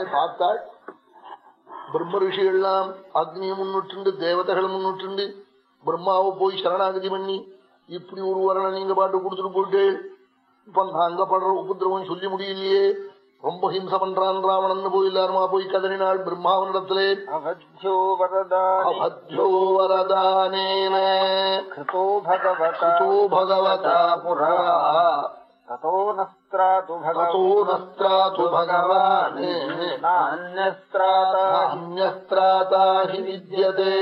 போய் பார்த்தாள் பிரம்ம ரிஷிகள்லாம் அக்னியை முன்னிட்டு தேவதைகளை முன்னிட்டு பிரம்மாவை போய் சரணாகதி பண்ணி இப்படி ஒரு வரனை நீங்க பாட்டு கொடுத்துட்டு போயிட்டு இப்ப நாங்க படுற உபதிரவம் சொல்லி முடியலையே ரொம்ப ஹிம்ச பண்றான் ராவணன் போய் எல்லாருமா போய் கதறினாள் பிரம்மாவனிடத்திலே. அவத்தியோவரதானேன பகவதா புரா. कृतो भगवता कृतो भगवता पुरा ततो न स्त्रातु ततो न स्त्रातु भगवान् नान्यस्त्राता அந்யஸ்திராதா ஹி வித்யதே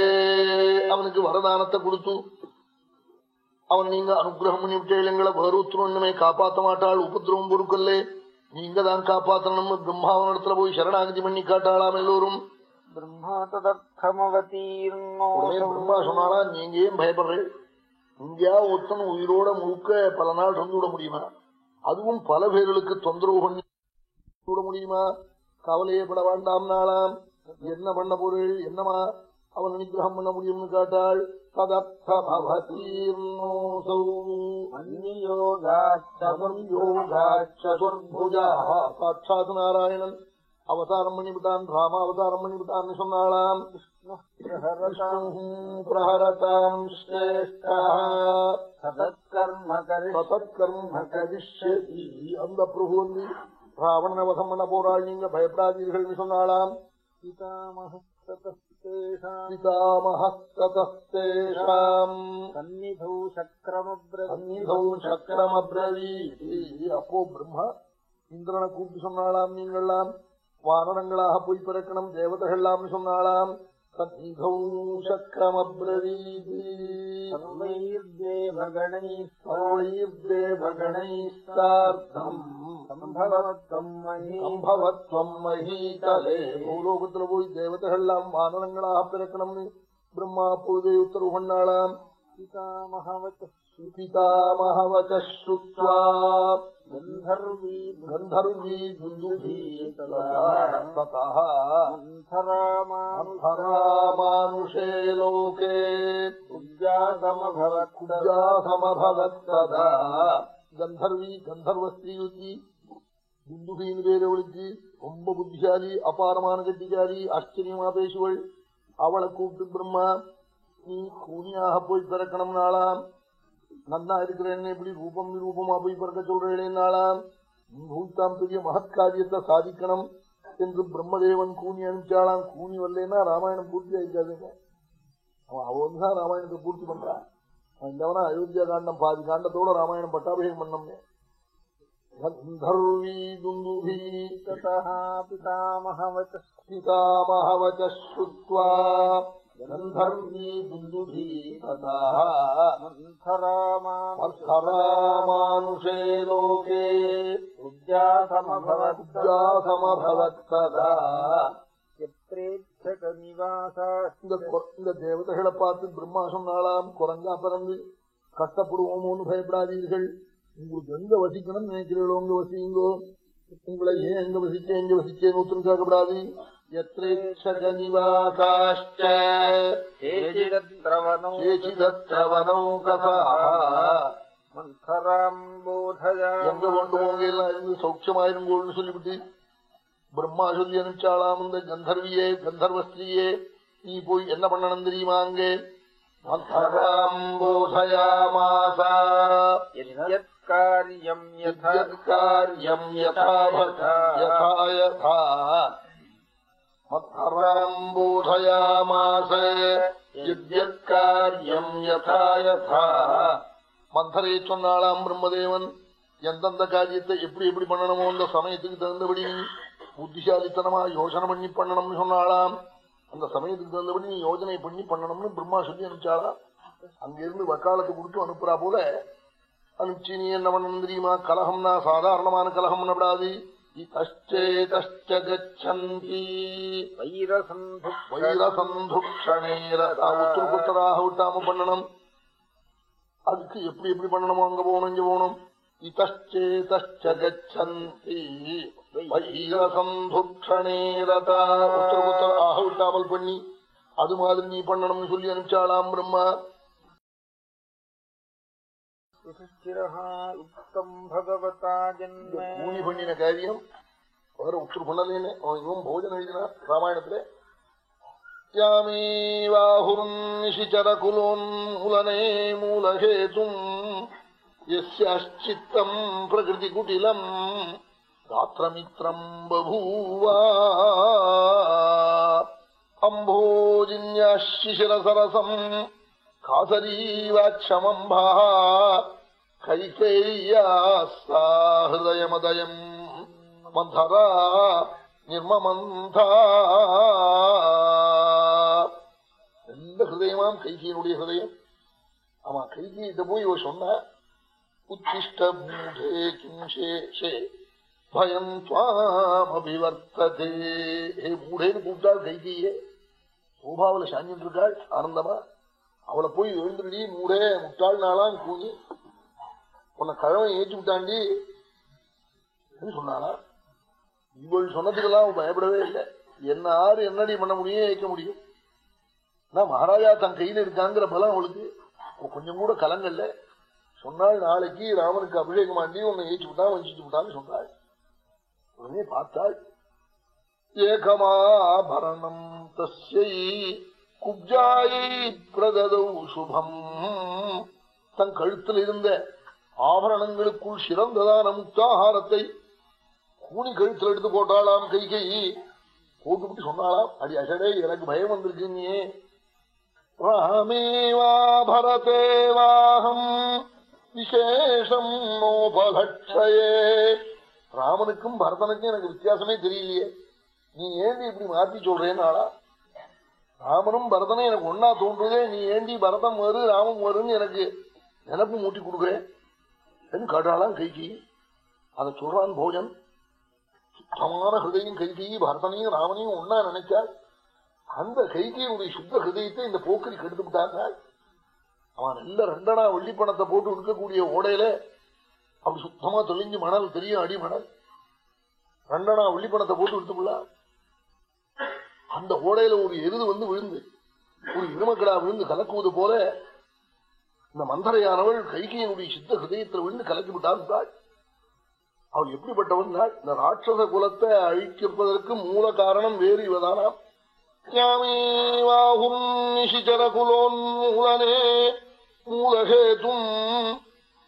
அவனுக்கு வரதானத்தை கொடுத்து அவன் நீங்க அனுகிரகம் பண்ணி விட்டேள் எங்களை வேறொருத்தருமே காப்பாத்த மாட்டாள் உபதிரவம் பொறுக்கல்லே நீங்க தான் காப்பாத்தணும் பிரம்மாவனிடத்துல போய் சரணாகதி பண்ணி காட்டாளாம் எல்லோரும் ब्रह्मा तदर्थमवतीर्णो உடனே பிரம்மா சொன்னாரா நீங்க ஏன் பயப்படுறேன் இங்கேயா ஒருத்தன் உயிரோட முழுக்க பல நாள் இருந்து விட முடியுமா அதுவும் பல பேர்களுக்கு தொந்தரவு பண்ணி விட முடியுமா? கவலையே பட வேண்டாம் நாளாம். என்ன பண்ண பொருள் என்னமா அவன் அனுகிரகம் பண்ண முடியும்னு கேட்டாள். சாட்சாத் நாராயணன் அவதாரம் பண்ணிவிட்டான் ராம அவதாரம் பண்ணிவிட்டான்னு சொன்னாளாம். பிரஹரதாம் ஸ்ரேஷ்டா सतत्कर्म சதத்கர்ம கரிஷ்யதி அந்த பிரபு வந்து ராவணனை வதம் பண்ண போறாள் நீங்க பயப்படாதீர்கள் சொன்னாளாம் पितामहस्ततस्तेषाम् பிதாமஹஸ்ததஸ்தேஷாம் सन्निधौ शक्रमब्रवीत् சந்நிதௌ சக்கரமப்ரவீதி அப்போ பிரம்மா இந்திரனை கூப்பிட்டு சொன்னாளாம் நீங்கள்லாம் வானரங்களாக போய் பிறக்கணும் தேவதைகள்லாம் சொன்னாளாம் பூலோகத்துல போய் தேவதைகள்லாம் வானரங்களாக பிறக்கணும்னு பிரம்மா பூஜை உத்தரவு பண்ணாளாம். பிதாமகவச்ச பிதாமகவச்சுத்வா गन्धर्वी கந்தர்வீ துந்துபீ ததா मन्थरामानुषा அந்தராமானுஷே லோகே उद्यातमभवत् குஜாசமபவத் ததா கந்தர்வி கந்தர்வ ஸ்ரீயுத்தி துந்துபின்னு பேர் அவளுக்கு ரொம்ப புத்திசாலி அபாரமான கட்டிக்காரி ஆச்சரியமா பேசுவள் அவளை கூப்பிட்டு பிரம்மா நீ கூனியாக போய் பிறக்கணும் நாளாம் நல்லா இருக்கிறேன்னு எப்படி ரூபம் ரூபமா போய் பிறக்க சொல்றேன் பூத்தாம் பெரிய மகத்காரியத்தை சாதிக்கணும் என்று பிரம்மதேவன் கூனி அனுப்பிச்சாலாம் கூனி வரலன்னா ராமாயணம் பூர்த்தி ஆயிக்காதுங்க. அவன் அவன் தான் ராமாயணத்தை பூர்த்தி பண்றான். அவன் இந்தவனா அயோத்தியா காண்டம் பாதி காண்டத்தோட ராமாயணம் பட்டாபிஷேகம் பண்ணம்னே கந்தர்வீ துந்துபீ ततः पितामहवतः पितामहवच श्रुत्वा गन्धर्वी दुन्दुभी तथा मन्थरामानुषा अर्थरामानुषे लोके उद्यातमभवत् उद्यासमभवत् तदा यत्रेच्छकनिवासा இந்த கொ- இந்த தேவதைகளை பார்த்து பிரம்மா சொன்னாலாம் குரங்கா பிறந்து கஷ்டப்படுவோமோன்னு பயப்படாதீர்கள் உங்களுக்கு எங்க வசிக்கணும்னு நினைக்கிறீங்களோ அங்க வசிங்கோ உங்களை ஏன் எங்க வசிச்சேன் எங்க வசிச்சேன்னு ஒருத்தரும் கேட்கப்படாது எத்திரேட்சக நிவாசாஷ்ட केचिदत्रवनो கேச்சிதத்தவனோ கதா मन्थराम् बोधया எங்க கொண்டு போங்க எல்லாம் இருந்து சௌக்கியமாயிருங்கோன்னு சொல்லிவிட்டு பிரம்மா சொல்லி அனுப்பிச்சாலாம் இந்த கந்தர்வியே கந்தர்வ ஸ்திரீயே நீ போய் என்ன பண்ணணும் தெரியுமா அங்கே மந்தராம் போதயாமாசா यत्कार्यम् यथा காரியம் யதா யதா யதா மத்தராம் காரியம் யதா யதா மந்தரை சொன்னாளாம் பிரம்மதேவன் எந்தெந்த காரியத்தை எப்படி எப்படி பண்ணணுமோ அந்த சமயத்துக்கு தகுந்தபடி புத்திசாலித்தனமா யோசனை பண்ணி பண்ணணும்னு சொன்னாளாம். அந்த சமயத்துக்கு தகுந்தபடி நீ யோஜனை பண்ணி பண்ணணும்னு பிரம்மா சொல்லி அனுப்பிச்சாளா அங்கிருந்து வக்காலத்தை கொடுத்து அனுப்புறா போல. அனுப்பிச்சு நீ என்ன பண்ணணும் தெரியுமா? கலகம்னா சாதாரணமான கலகம் பண்ணப்படாது. இத்தேதச்ச கச்சந்தி वैरसन्धुः வைரசந்துக்ஷணேரதா உத்தர புத்தராக விட்டாம பண்ணணும் அதுக்கு எப்படி எப்படி பண்ணணுமோ அங்க போகணும் இங்க போகணும் இத்தேதச்ச கச்சந்தி வைரசந்துக்ஷணேரதா உத்தர புத்தராக விட்டாமல் பண்ணி அது மாதிரி நீ பண்ணணும்னு சொல்லி அனுப்பிச்சாளாம் பிரம்மா பூமி பண்ணின காரியம் வேற உத்தர் பண்ணலேன்னு இவன் போஜன் எழுதினா ராமாயணத்துல. ൂലഹേതും പ്രകൃതികുടിലം ഗാത്രമിത്രം ബഭൂവാ അംഭോജിന്യശിശിരസരസം காசரீவாட்சமம்பா கைகேய்யாஸ்தா மந்தரா நிர்மமந்தா. எந்த ஹிருதயமாம்? கைகியினுடைய ஹிருதயம். ஆமா கைகிட்ட போய் இவ சொன்ன உச்சிஷ்ட கிம்சேஷே பயம் துவாமபிவர்த்ததே ஹே மூடேன்னு கூப்பிட்டாள் கைகியே. சோபாவில சாஞ்சிட்டு இருக்காள் ஆனந்தமா? அவளை போய் எழுந்துடி மூடே முட்டாள் நாளாம் கூணி உன்னை கழவன் ஏற்றி விட்டாண்டி சொன்னாளா இவள் சொன்னதுக்கெல்லாம் அவன் பயப்படவே இல்லை. என்ன ஆறு என்னடி பண்ண முடியும் ஏற்க முடியும். நான் மகாராஜா தன் கையில இருக்காங்கிற பலம் அவளுக்கு. கொஞ்சம் கூட கலங்கல்ல. சொன்னாள் நாளைக்கு ராமனுக்கு அபிஷேகம் ஆண்டி உன்னை ஏற்றி விட்டான் வஞ்சிட்டு விட்டான்னு சொன்னாள். உடனே பார்த்தாள். ஏகமாபரணம் தஸ்யை குப்ஜாயை பிரததௌ சுபம். தன் கழுத்தில் இருந்த ஆபரணங்களுக்குள் சிறந்ததான முக்தாகாரத்தை கூணி கழுத்தில் எடுத்து போட்டாளாம் கை கை போட்டுவிட்டு சொன்னாளாம் அடி அசடே எனக்கு பயம் வந்திருக்கு நீ ராமேவா விசேஷம் நோபலட்சயே ராமனுக்கும் பரதனுக்கும் எனக்கு வித்தியாசமே தெரியலையே. நீ ஏன் இப்படி மாற்றி சொல்றேன்னாளா? ராமனும் பரதனும் எனக்கு ஒன்னா தோன்றுதே நீ ஏண்டி பரதம் வரு ராமம் வருன்னு எனக்கு நினப்பு மூட்டி கொடுக்குறேன் காட்டாளாம் கைகி. அதை சொல்றான் போஜன். சுத்தமான ஹிருதயம் கைகி. பரதனையும் ராமனையும் ஒன்னா நினைச்சாள் அந்த கைகியுடைய சுத்த ஹிருதயத்தை இந்த போக்கரி கெடுத்து விட்டாங்க அவன் நல்ல ரெண்டனா வெள்ளி பணத்தை போட்டு இருக்கக்கூடிய ஓடையில அப்படி சுத்தமா தொழிஞ்சு மணல் தெரியும் அடி மணல். ரெண்டனா வெள்ளி பணத்தை போட்டு விடுத்துக்குள்ள அந்த ஓடையில ஒரு எருது வந்து விழுந்து ஒரு இருமக்கடா விழுந்து கலக்குவது போல இந்த மந்தரையானவள் கைகையினுடைய சித்த ஹிருதயத்தில் விழுந்து கலக்கி விட்டான் அவள் எப்படிப்பட்டவன் இந்த ராட்சச குலத்தை அழிக்கப்பதற்கு மூல காரணம் வேறு இவதானாம். ஞாமேவாஹும் நிஷிச்சரகுலோன்மூலனே மூலஹேதும்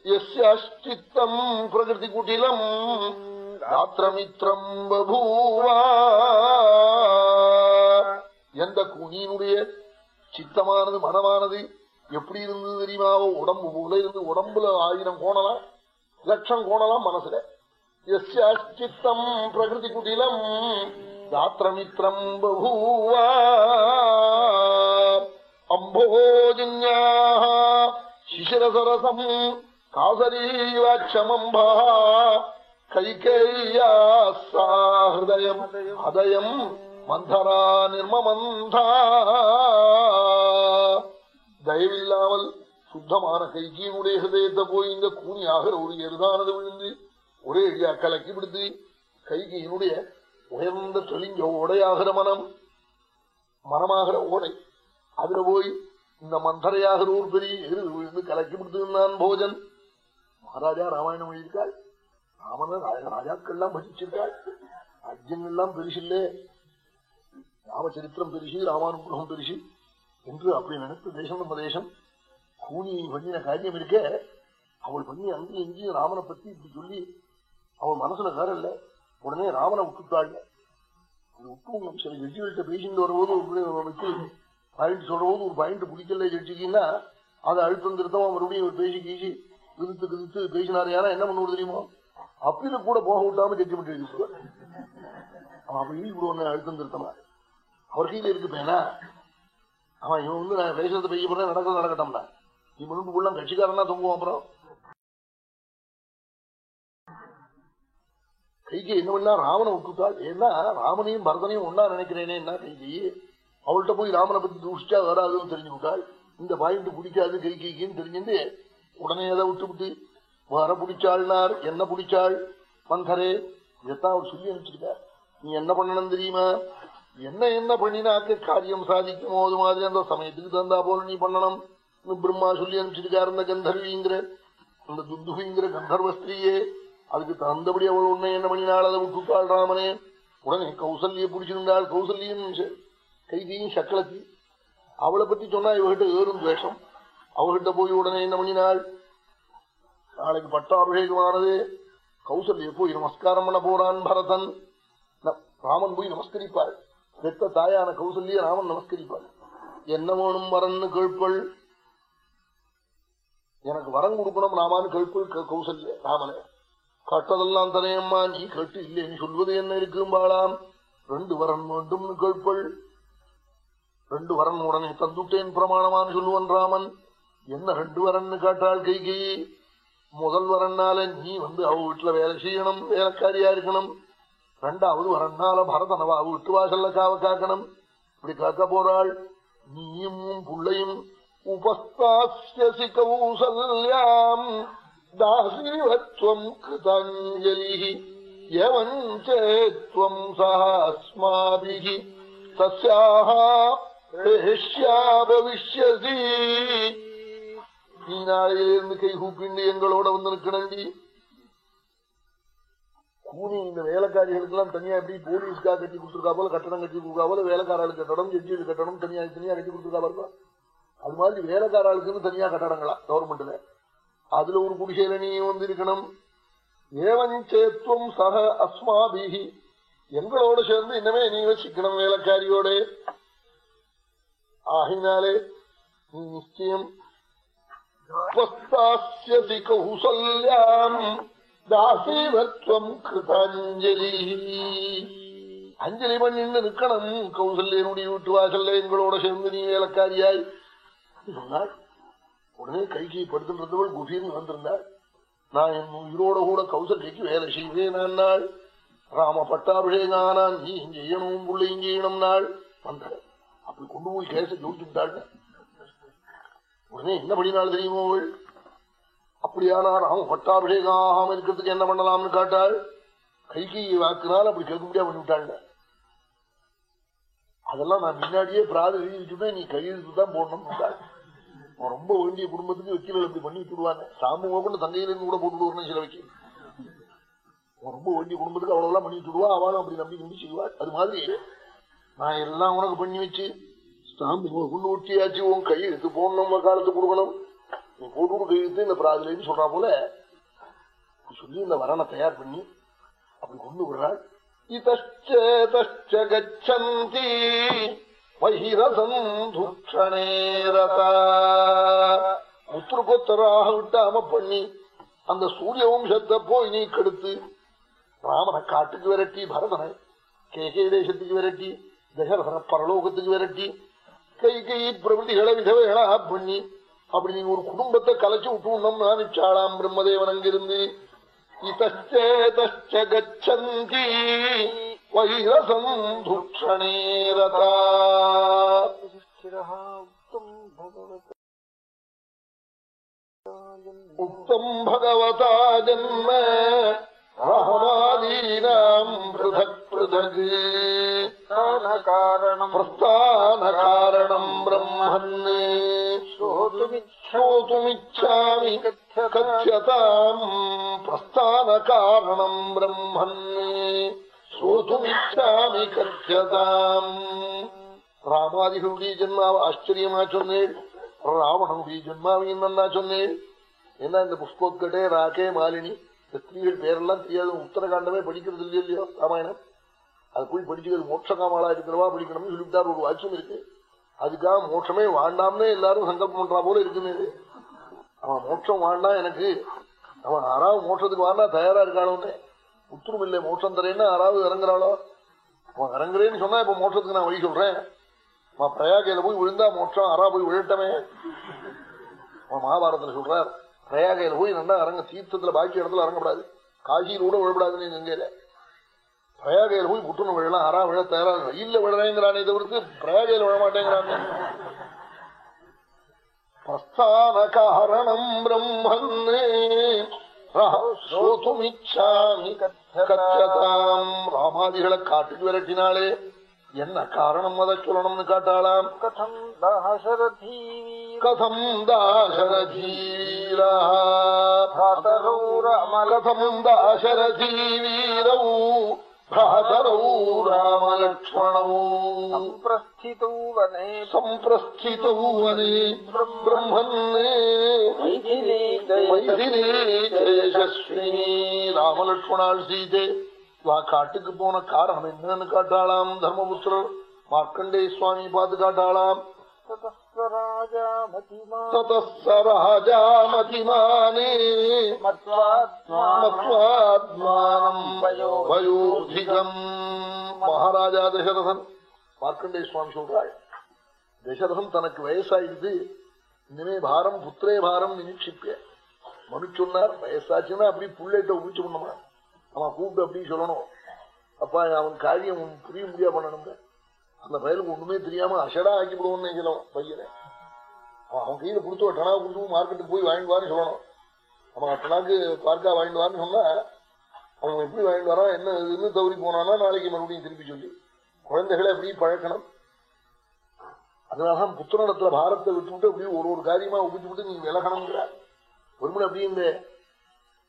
யஸ்யாஷ்டித்தம் பிரகிருதி குட்டிலம் ராத்திரமித்ரம் பபூவா. எந்த குனியினுடைய சித்தமானது மனமானது எப்படி இருந்தது தெரியுமாவோ உடம்பு உள்ள இருந்து உடம்புல ஆயிரம் கோணலாம் லட்சம் கோணலாம் மனசுல. எஸ்யம் பிரகிருதி குட்டிலம் ராத்திரமித்ரம் பபூவா அம்போஜன்யா சிசிரசரசம் காசரீவாட்சமம்பா. சாஹயம் அதயம் மந்தரா நிர்மமந்தா தயவில்லாமல் சுத்தமான கைகியினுடைய ஹிருதயத்தை போய் இந்த கூனி ஆகிற ஒரு எருதானது விழுந்து ஒரே அடியா கலக்கி விடுத்து கைகியினுடைய உயர்ந்த தெளிஞ்ச ஓடையாகிற மனம் மனமாகிற ஓடை. அதுல போய் இந்த மந்தரையாகிற ஒரு பெரிய எருது விழுந்து கலக்கி விடுத்துனான் போஜன். மகாராஜா ராமாயணம் எழுதியிருக்காள். ராமன ராஜாக்கள்லாம் பசிச்சிருக்காள். ராஜ்யங்கள்லாம் பெருசில்லே. ராமச்சரித்திரம் பெருசு ராமானுகிரகம் பெருசு என்று அப்படி நினைத்த தேசம் நம்ம தேசம் கூனி பண்ணின காரியம் இருக்க. அவள் பண்ணி அங்கேயும் இங்கேயும் ராமனை பத்தி இப்படி சொல்லி அவள் மனசுல காரல்ல உடனே ராமனை விட்டுட்டாள் விட்டு சில ஜட்ஜிகள்கிட்ட பேசிட்டு வரும்போது ஒரு வச்சு பாயிண்ட் சொல்றபோது ஒரு பாயிண்ட் பிடிக்கல ஜட்ஜிக்குன்னா அதை அழுத்தம் திருத்தமா மறுபடியும் பேசி கீசி விதித்து விதித்து பேசினாரு. யாரா என்ன பண்ணுவது தெரியுமா? அப்பீல கூட போக விட்டாம ஜட்ஜ்மெண்ட் எழுதி அவன் அப்படி கூட ஒன்னு அழுத்தம் திருத்தமா? அவர் கீழே இருக்கு பேனா. அவன் இவன் வந்து நான் பேசுறத பெய்ய போறேன் நடக்கிறது நடக்கட்டோம்னா நீ முன்பு உள்ள கட்சிக்காரனா தொங்குவோம் அப்புறம். கைகி என்ன பண்ணா ராமனை விட்டுட்டாள் ஏன்னா ராமனையும் பரதனையும் ஒன்னா நினைக்கிறேனே என்ன கைகி அவள்கிட்ட போய் ராமனை பத்தி தூஷிச்சா வராதுன்னு தெரிஞ்சு விட்டாள் இந்த பாயிண்ட் பிடிக்காது கைகைக்குன்னு தெரிஞ்சுட்டு உடனே அதை விட்டு விட்டு வர பிடிச்சாள்னார் என்ன பிடிச்சாள்? மந்தரே இதைத்தான் அவர் சொல்லி அனுப்பிச்சிருக்கார். நீ என்ன பண்ணணும் தெரியுமா? என்ன என்ன பண்ணினாக்க காரியம் சாதிக்குமோ அது மாதிரி அந்த சமயத்துக்கு தந்தா போல நீ பண்ணணும். பிரம்மா சொல்லி அனுப்பிச்சிருக்காரு அந்த கந்தர்விங்கிற அந்த துந்துகிங்கிற கந்தர்வ ஸ்திரீயே. அதுக்கு தந்தபடி அவள் உன்னை என்ன பண்ணினாள்? அதை விட்டுட்டாள் ராமனே. உடனே கௌசல்ய பிடிச்சிருந்தாள் கௌசல்யம் கைதியும் சக்களத்தி. அவளை பத்தி சொன்னா இவகிட்ட ஏறும் துவேஷம். அவகிட்ட போய் உடனே என்ன பண்ணினாள்? நாளைக்கு பட்டாபிஷேகமானது. கௌசல்ய போய் நமஸ்காரம் பண்ண போறான் பரதன். ராமன் போய் நமஸ்கரிப்பாள். பெத்த தாயான கௌசல்ய ராமன் நமஸ்கரிப்பாள் என்ன வேணும் வரன்னு கேட்பள் எனக்கு வரம் கொடுக்கணும் ராமான்னு கேட்பள் கௌசல்ய ராமனே. கட்டதெல்லாம் தனையம்மா நீ கேட்டு இல்லை நீ சொல்வது என்ன இருக்கும்பாளாம் ரெண்டு வரன் வேண்டும்னு கேட்பள் ரெண்டு வரன் உடனே தந்துட்டேன் பிரமாணமான்னு சொல்லுவன் ராமன். என்ன ரெண்டு வரன்னு காட்டாள் கைகி முதல் வரன்னால நீ வந்து அவ வீட்டுல வேலை செய்யணும் வேலைக்காரியா இருக்கணும். ரெண்டாவது வரன்னால பரதனவா அவ வீட்டு வாசல்ல காவ காக்கணும் இப்படி காக்க போறாள் நீயும் புள்ளையும் உபஸ்தாசி கௌசல்யாம் தாசிவத்வம் கிருதாஞ்சலி எவஞ்சேத்வம் சஹாஸ்மாபிஹி தஸ்யாஹ பவிஷ்யசி நீ நாளையிலிருந்து கை கூப்பிண்டு எங்களோட வந்து நிற்கணண்டி பூமி இந்த வேலைக்காரிகளுக்கெல்லாம் தனியா எப்படி போலீஸ்க்காக கட்டி கொடுத்துருக்கா போல கட்டணம் கட்டி கொடுக்கா போல வேலைக்காரர்களுக்கு கட்டணம் ஜட்ஜியில் கட்டணம் தனியா தனியா கட்டி கொடுத்துருக்கா பாருங்க. அது மாதிரி வேலைக்காரர்களுக்குன்னு தனியா கட்டடங்களா கவர்மெண்ட்ல அதுல ஒரு குடிசையில நீ வந்து இருக்கணும். ஏவஞ்சேத்வம் சக அஸ்மாபிஹி. எங்களோட சேர்ந்து இன்னமே நீ வசிக்கணும் வேலைக்காரியோட. ஆகினாலே நீ நிச்சயம். தாசேவத்வம் கிருதாஞ்சலி. அஞ்சலி பண்ணின்னு நிற்கணும். கௌசல்யனுடைய வீட்டு வாசல்ல எங்களோட சேர்ந்து நீ வேலைக்காரியாய். சொன்னாள் உடனே கைகி படுத்துன்றவள் குபீர்னு வந்திருந்தாள் நான் என் உயிரோட கூட கௌசல்யக்கு வேலை செய்வேன் நாள் ராம பட்டாபிஷேகம் ஆனா நீ செய்யணும் பிள்ளையும் செய்யணும் நாள். வந்தாள் அப்படி கொண்டு போய் கேச ஜோதிச்சுட்டாள் உடனே என்ன பண்ணினாள் தெரியுமோ அவள்? அப்படியானால் அவன் பட்டாபிஷேகம் ஆகாம இருக்கிறதுக்கு என்ன பண்ணலாம்னு காட்டாள் கைக்கு வாக்குனால் அப்படி கேட்க பண்ணிவிட்டாள் அதெல்லாம் நான் முன்னாடியே பிராத எழுதி வச்சுட்டேன் நீ கையெழுத்து தான் போடணும் ரொம்ப வேண்டிய குடும்பத்துக்கு வக்கீலர்கள் அப்படி பண்ணி விட்டுடுவாங்க. சாமு ஓப்பன் தங்கையிலிருந்து கூட போட்டு வரணும் சில வக்கீல். ரொம்ப வேண்டிய குடும்பத்துக்கு அவ்வளவுலாம் பண்ணி விட்டுடுவா அவளும் அப்படி நம்பி நம்பி செய்வாள். அது மாதிரி நான் எல்லாம் உனக்கு பண்ணி வச்சு ஸ்டாம்பு கொண்டு ஊட்டியாச்சு உன் கையெழுத்து போடணும் காலத்து கொடுக்கணும். போட்டு கையெழுத்து இந்த பிராதிலேன்னு சொல்றா போல. சொல்லி இந்த வரனை தயார் பண்ணி அப்படி கொண்டு விடுறாள். இதச்சேதச்சந்தி முத்திருக்கொத்தராக விட்டாம பண்ணி அந்த சூரிய வம்சத்தை போய் நீ கெடுத்து ராமனை காட்டுக்கு விரட்டி பரதனை கேகே தேசத்துக்கு விரட்டி தசரதன பரலோகத்துக்கு விரட்டி கை கை பிரபதிகளை விதவைகளா பண்ணி அப்படி நீ ஒரு குடும்பத்தை கலைச்சு விட்டுணும் நிச்சாளாம் பிரம்மதேவன் அங்கிருந்து. இதச்சேதச்ச கச்சந்தி வைரசந்துக்ஷணேரதா உக்தம் பகவதா ஜன்ம ராமாதீனாம் பிருதக் പൃഥക് രാമാദികളുടെ ജന്മാവ് ആശ്ചര്യമാ ചൊന്നേൾ. രാവണനുടെ ജന്മാവ് നന്നാ ചൊന്നേൾ. എന്നാ இந்த പുഷ്പോത്കട്ടെ രാകെ மாலினி സ്ത്രീകൾ പേരെല്ലാം தெரியாது உத்தரகாண்டமே படிக்கிறது രാമായണം. அது போய் படிச்சுக்கிறது மோட்சகாமலா இருக்கிறவா படிக்கணும்னு சொல்லிவிட்டார். ஒரு வாக்கியம் இருக்கு. அதுக்காக மோட்சமே வாண்டாம்னே எல்லாரும் சங்கல்பம் பண்றா போல இருக்குன்னு அவன் மோட்சம் வாண்டா எனக்கு. அவன் ஆறாவது மோட்சத்துக்கு வாண்டா தயாரா இருக்காளோன்னு உத்தரவு இல்லை மோட்சம் தரேன்னு ஆறாவது இறங்குறாளோ? அவன் இறங்குறேன்னு சொன்னா இப்ப மோட்சத்துக்கு நான் வழி சொல்றேன். அவன் பிரயாகையில போய் விழுந்தா மோட்சம் ஆறா போய் விழட்டமே அவன் மகாபாரதத்துல சொல்றார் பிரயாகையில போய் நல்லா இறங்க தீர்த்தத்துல பாக்கி இடத்துல இறங்கப்படாது. காசியில் கூட விழப்படாதுன்னு கங்கையில பிரயாகையில் போய் புற்றுநோய் விழலாம் ஆறா விழ தயாராக வெயில விழறேங்கிறானே தவிர்த்து பிரயாகையில் விழமாட்டேங்கிறானே பிரஸ்தான காரணம் பிரம்மன்னே. ராமாதிகளை காட்டுக்கு விரட்டினாலே என்ன காரணம் அதை சொல்லணும்னு காட்டாளாம்? கதம் தாசரதி கதம் தாசரதீரோ கதம் தாசரதீரோ भ्रातरौ रामलक्ष्मणौ सम्प्रस्थितौ वने सम्प्रस्थितौ वने ब्रह्मन्ने मैथिली மைதிலி தேஜஸ்வினி ராமலட்சுமணாள் சீதே வா காட்டுக்கு போன காரணம் என்னன்னு காட்டாளாம் தர்மபுத்திரர் மார்க்கண்டே சுவாமி பார்த்து காட்டாளாம் ततस्वराजामतिमा ததராஜாமதிமானே मत्वात्मानं மத்வாத்மானம் வயோதிகம் மகாராஜா தசரதன் மார்க்கண்டே சுவாமி சொல்றாள் தசரதன் தனக்கு வயசாயிடுது இனிமே பாரம் புத்திரே பாரம் நிமிஷிப்பே மனு சொன்னார் வயசாச்சுன்னா அப்படி புள்ளேட்ட உபிச்சு பண்ணமா அவன் கூப்பிட்டு அப்படி சொல்லணும் அப்பா அவன் காரியம் புரிய முடியா பண்ணணும் அந்த பயலுக்கு ஒண்ணுமே தெரியாம அஷடா ஆக்கி விடுவோம்னு நினைக்கலாம் பையனை. அவன் அவன் கையில கொடுத்து டனா கொடுத்து மார்க்கெட்டுக்கு போய் வாங்கிடுவான்னு சொல்லணும். அவன் அட்டனாக்கு பார்க்கா வாங்கிடுவான்னு சொன்னா அவன் எப்படி வாங்கிட்டு வரான் என்ன இன்னும் தவறி போனானா நாளைக்கு மறுபடியும் திருப்பி சொல்லி. குழந்தைகளை எப்படி பழக்கணும்? அதனாலதான் புத்திரத்துல பாரத்தை விட்டுவிட்டு அப்படியே ஒரு ஒரு காரியமா உபிச்சு விட்டு நீங்க விலகணுங்கிற ஒருமுறை அப்படி இந்த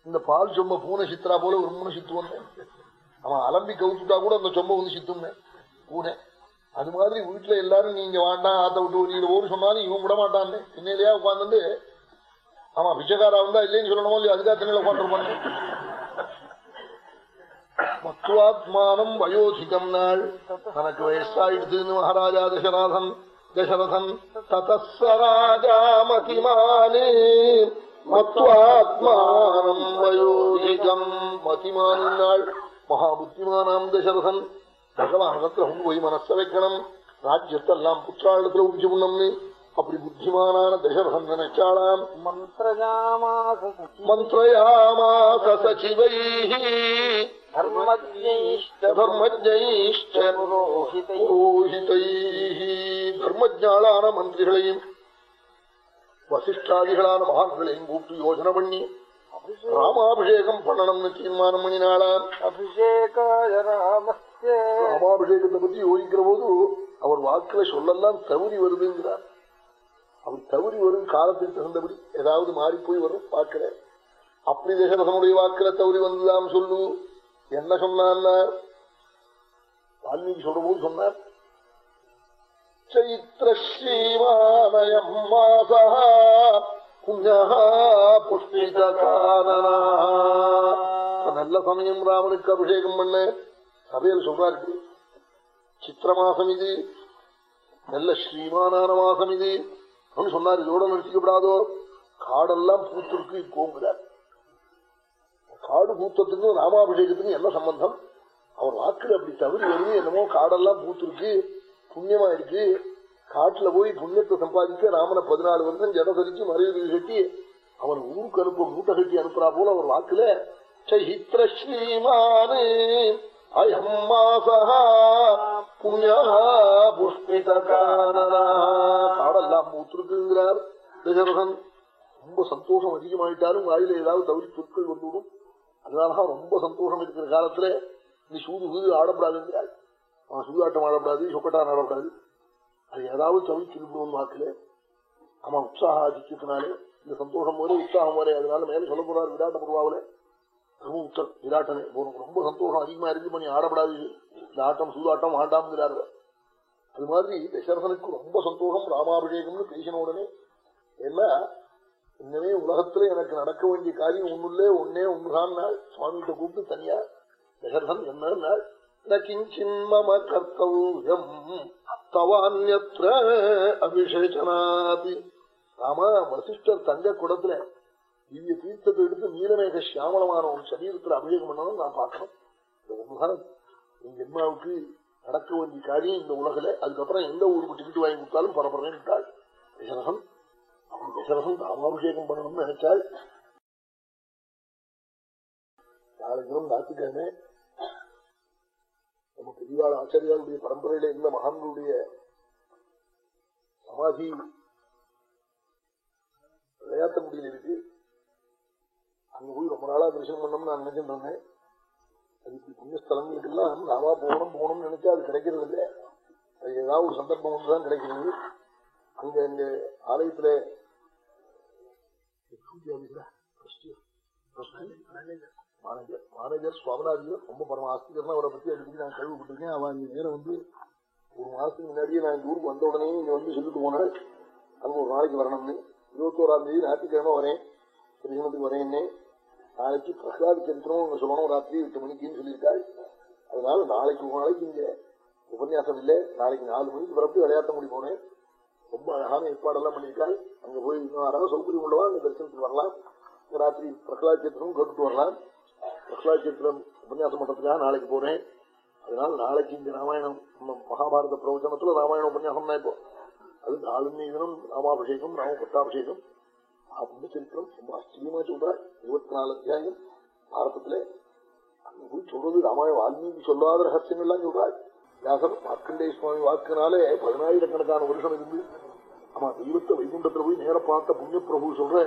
இந்த பால் சொம்ப பூனை சித்திரா போல ஒரு மூணு சித்துவன் அவன் அலம்பி கவுத்துட்டா கூட அந்த சொம்ப வந்து சித்தும்னே பூனை. அது மாதிரி வீட்டுல எல்லாரும் நீங்க வாண்டாம் ஆத்த விட்டு நீங்க சொன்னாலும் இவன் விட மாட்டான்னு. இன்னையிலயா உட்காந்துட்டு ஆமா பிச்சைக்காரா வந்தா இல்லைன்னு சொல்லணுமோ இல்லையா அதுக்காக திண்ணையில உட்காந்துருப்பாங்க மத்துவாத்மானம் வயோதிகம் நாள். தனக்கு வயசாயிடுதுன்னு மகாராஜா தசராதன் தசரதன். ததஸ்வராஜாமதிமானே. மத்துவாத்மானம் வயோதிகம் மதிமானின் நாள். மகாபுத்திமானாம் தசரதன். பகவானத்துல கொண்டு போய் மனச வைக்கணும். ராஜ்யத்தை எல்லாம் புத்திராளத்துல உறிஞ்சு பண்ணம்னு. அப்படி புத்திமானான தசரதன் நினைச்சாளாம். மந்திரயாமாச சச்சிவை. தர்மஜாளான மந்திரிகளையும் வசிஷ்டாதிகளான மகான்களையும் கூப்பிட்டு யோஜனை பண்ணி ராமாபிஷேகம் பண்ணணும்னு தீர்மானம் பண்ணினாளாம். அபிஷேகாய ராமஸ்த ராமாபிஷேகத்தை பத்தி யோசிக்கிற போது அவர் வாக்குல சொல்லலாம் தவறி வருதுங்கிறார். அவர் தவறி வரும் காலத்துக்கு தகுந்தபடி ஏதாவது மாறி போய் வரும் பார்க்கிற அப்படி தசரதனுடைய வாக்குல தவறி வந்துதான் சொல்லு. என்ன சொன்னார் வால்மீகி சொல்ற போது சொன்னார் சைத்திர மாசா புண்ணியா புஷ்பித நல்ல சமயம் ராமனுக்கு அபிஷேகம் பண்ண. சபையில் சொல்றாரு. சித்திர மாசம் இது நல்ல ஸ்ரீமானான மாசம் இது அப்படின்னு சொன்னார். இதோட நிறுத்திக்கப்படாதோ காடெல்லாம் பூத்திருக்கு இப்போங்கிறார் காடு பூத்தத்துக்கும் ராமாபிஷேகத்துக்கும் என்ன சம்பந்தம்? அவர் வாக்குல அப்படி தவறி வருது என்னமோ காடெல்லாம் பூத்திருக்கு புண்ணியமா இருக்கு காட்டுல போய் புண்ணியத்தை சம்பாதிக்க ராமனை பதினாலு வருஷம் ஜட சரிச்சு மறைவு கட்டி அவன் ஊருக்கு அனுப்ப மூட்டை கட்டி அனுப்புறா போல அவர் வாக்குல சைத்திர ஸ்ரீமானே புண்ணியா புஷ்பித காடெல்லாம் பூத்திருக்குங்கிறார் தசரதன் ரொம்ப சந்தோஷம் அதிகமாயிட்டாலும் வாயில ஏதாவது தவிர சொற்கள் வந்துவிடும். அதனாலதான் ரொம்ப சந்தோஷம் இருக்கிற காலத்துல நீ சூது சூது ஆடப்படாதுங்கிறாள் அவன் சூதாட்டம் ஆடப்படாது சொக்கட்டான் ஆடப்படாது. அது ஏதாவது தவிர திருப்பணும் வாக்குல. அவன் உற்சாக ஆதிக்கத்தினாலே இந்த சந்தோஷம் வரை உற்சாகம் வரை அதனால மேல சொல்ல போறாரு விராட்ட பருவாவில பிரம்மபுத்தர் விராட்டனை உனக்கு ரொம்ப சந்தோஷம் அதிகமா இருக்கு பண்ணி ஆடப்படாது. இந்த ஆட்டம் சூதாட்டம் ஆண்டாம்ங்கிறாரு. அது மாதிரி தசரதனுக்கு ரொம்ப சந்தோஷம் ராமாபிஷேகம்னு பேசின உடனே ஏன்னா இன்னமே உலகத்துல எனக்கு நடக்க வேண்டிய காரியம் ஒண்ணுல்லே ஒன்னே ஒண்ணுதான் நாள் சுவாமிகிட்ட கூப்பிட்டு தனியா தசரதன் என்ன நாள் ந மம கர்த்தவியம் தவான்யத்ர அபிஷேகனாதி ராமா வசிஷ்டர் தங்க குடத்துல திவ்ய தீர்த்தத்தை எடுத்து நீலமேக சியாமலமான ஒரு சரீரத்துல அபிஷேகம் பண்ணணும் நான் பார்க்கணும். இந்த ஒண்ணுதான் என் நடக்க வேண்டிய காரியம் இந்த உலகில. அதுக்கப்புறம் எந்த ஊருக்கு டிக்கெட் வாங்கி கொடுத்தாலும் பரபரன்னு தசரகம் அவன் தசரகம் ராமாபிஷேகம் பண்ணணும்னு நினைச்சாள். நாளைக்கு ஞாயிற்றுக்கிழமை. நம்ம பெரியவாள் ஆச்சாரியாளுடைய பரம்பரையில இருந்த மகான்களுடைய சமாதி விளையாட்ட முடியல இருக்கு அங்க போய் ரொம்ப நாளா தரிசனம் பண்ணணும்னு நான் நினைச்சிட்டு இருந்தேன். அது இப்படி புண்ணியஸ்தலங்களுக்கெல்லாம் நாமா போகணும் போகணும்னு நினைச்சா அது கிடைக்கிறது இல்லை. அது ஏதாவது ஒரு சந்தர்ப்பம் ஒன்றுதான் கிடைக்கிறது. அங்க எங்க ஆலயத்துல மேனேஜர் மேனேஜர் சுவாமிநாதியர் ரொம்ப பரம ஆஸ்திகர்னா அவரை பத்தி அடிக்கடி நான் கேள்விப்பட்டிருக்கேன். அவன் இந்த நேரம் வந்து ஒரு மாசத்துக்கு முன்னாடியே நான் இந்த ஊருக்கு வந்த உடனே இங்க வந்து சொல்லிட்டு போனேன் அங்க ஒரு நாளைக்கு வரணும்னு. இருபத்தோராம் தேதி ஞாயிற்றுக்கிழமை வரேன். திருமணத்துக்கு வரேன்னே. நாளைக்கு பிரசாத் சரித்திரம் சொல்லணும் ராத்திரி எட்டு மணிக்குன்னு சொல்லியிருக்காள் அதனால நாளைக்கு நாளைக்கு இங்க உபன்யாசம் இல்லை. நாளைக்கு நாலு மணிக்கு பிறப்பு விளையாட்ட முடி போனேன். ரொம்ப அழகான ஏற்பாடெல்லாம் பண்ணியிருக்காள் அங்க போய் இன்னும் யாராவது சௌகரியம் உள்ளவா அங்க தரிசனத்துக்கு வரலாம். ராத்திரி பிரகலாத் சித்திரம் கேட்டுட்டு வரலாம். பிரகலாத் சித்திரம் உபன்யாசம் பண்றதுக்காக நாளைக்கு போனேன். அதனால நாளைக்கு இந்த ராமாயணம் நம்ம மகாபாரத பிரவச்சனத்துல ராமாயணம் உபன்யாசம் தான் இப்போ. அது நாலுமே தினம் ராமாபிஷேகம் ராம பட்டாபிஷேகம். அப்படின்னு ரொம்ப ஆச்சரியமா சொல்றார் இருபத்தி நாலு அத்தியாயம் பாரதத்துல அங்க போய் சொல்றது ராமாயண வால்மீகி சொல்லாத ரகசியங்கள்லாம் எல்லாம் சொல்றாள் வியாசர் மார்க்கண்டேய சுவாமி வாக்குனாலே பதினாயிரக்கணக்கான வருஷம் இருந்து ஆமா தெய்வத்தை வைகுண்டத்துல போய் நேர பார்த்த புண்ணிய பிரபு சொல்ற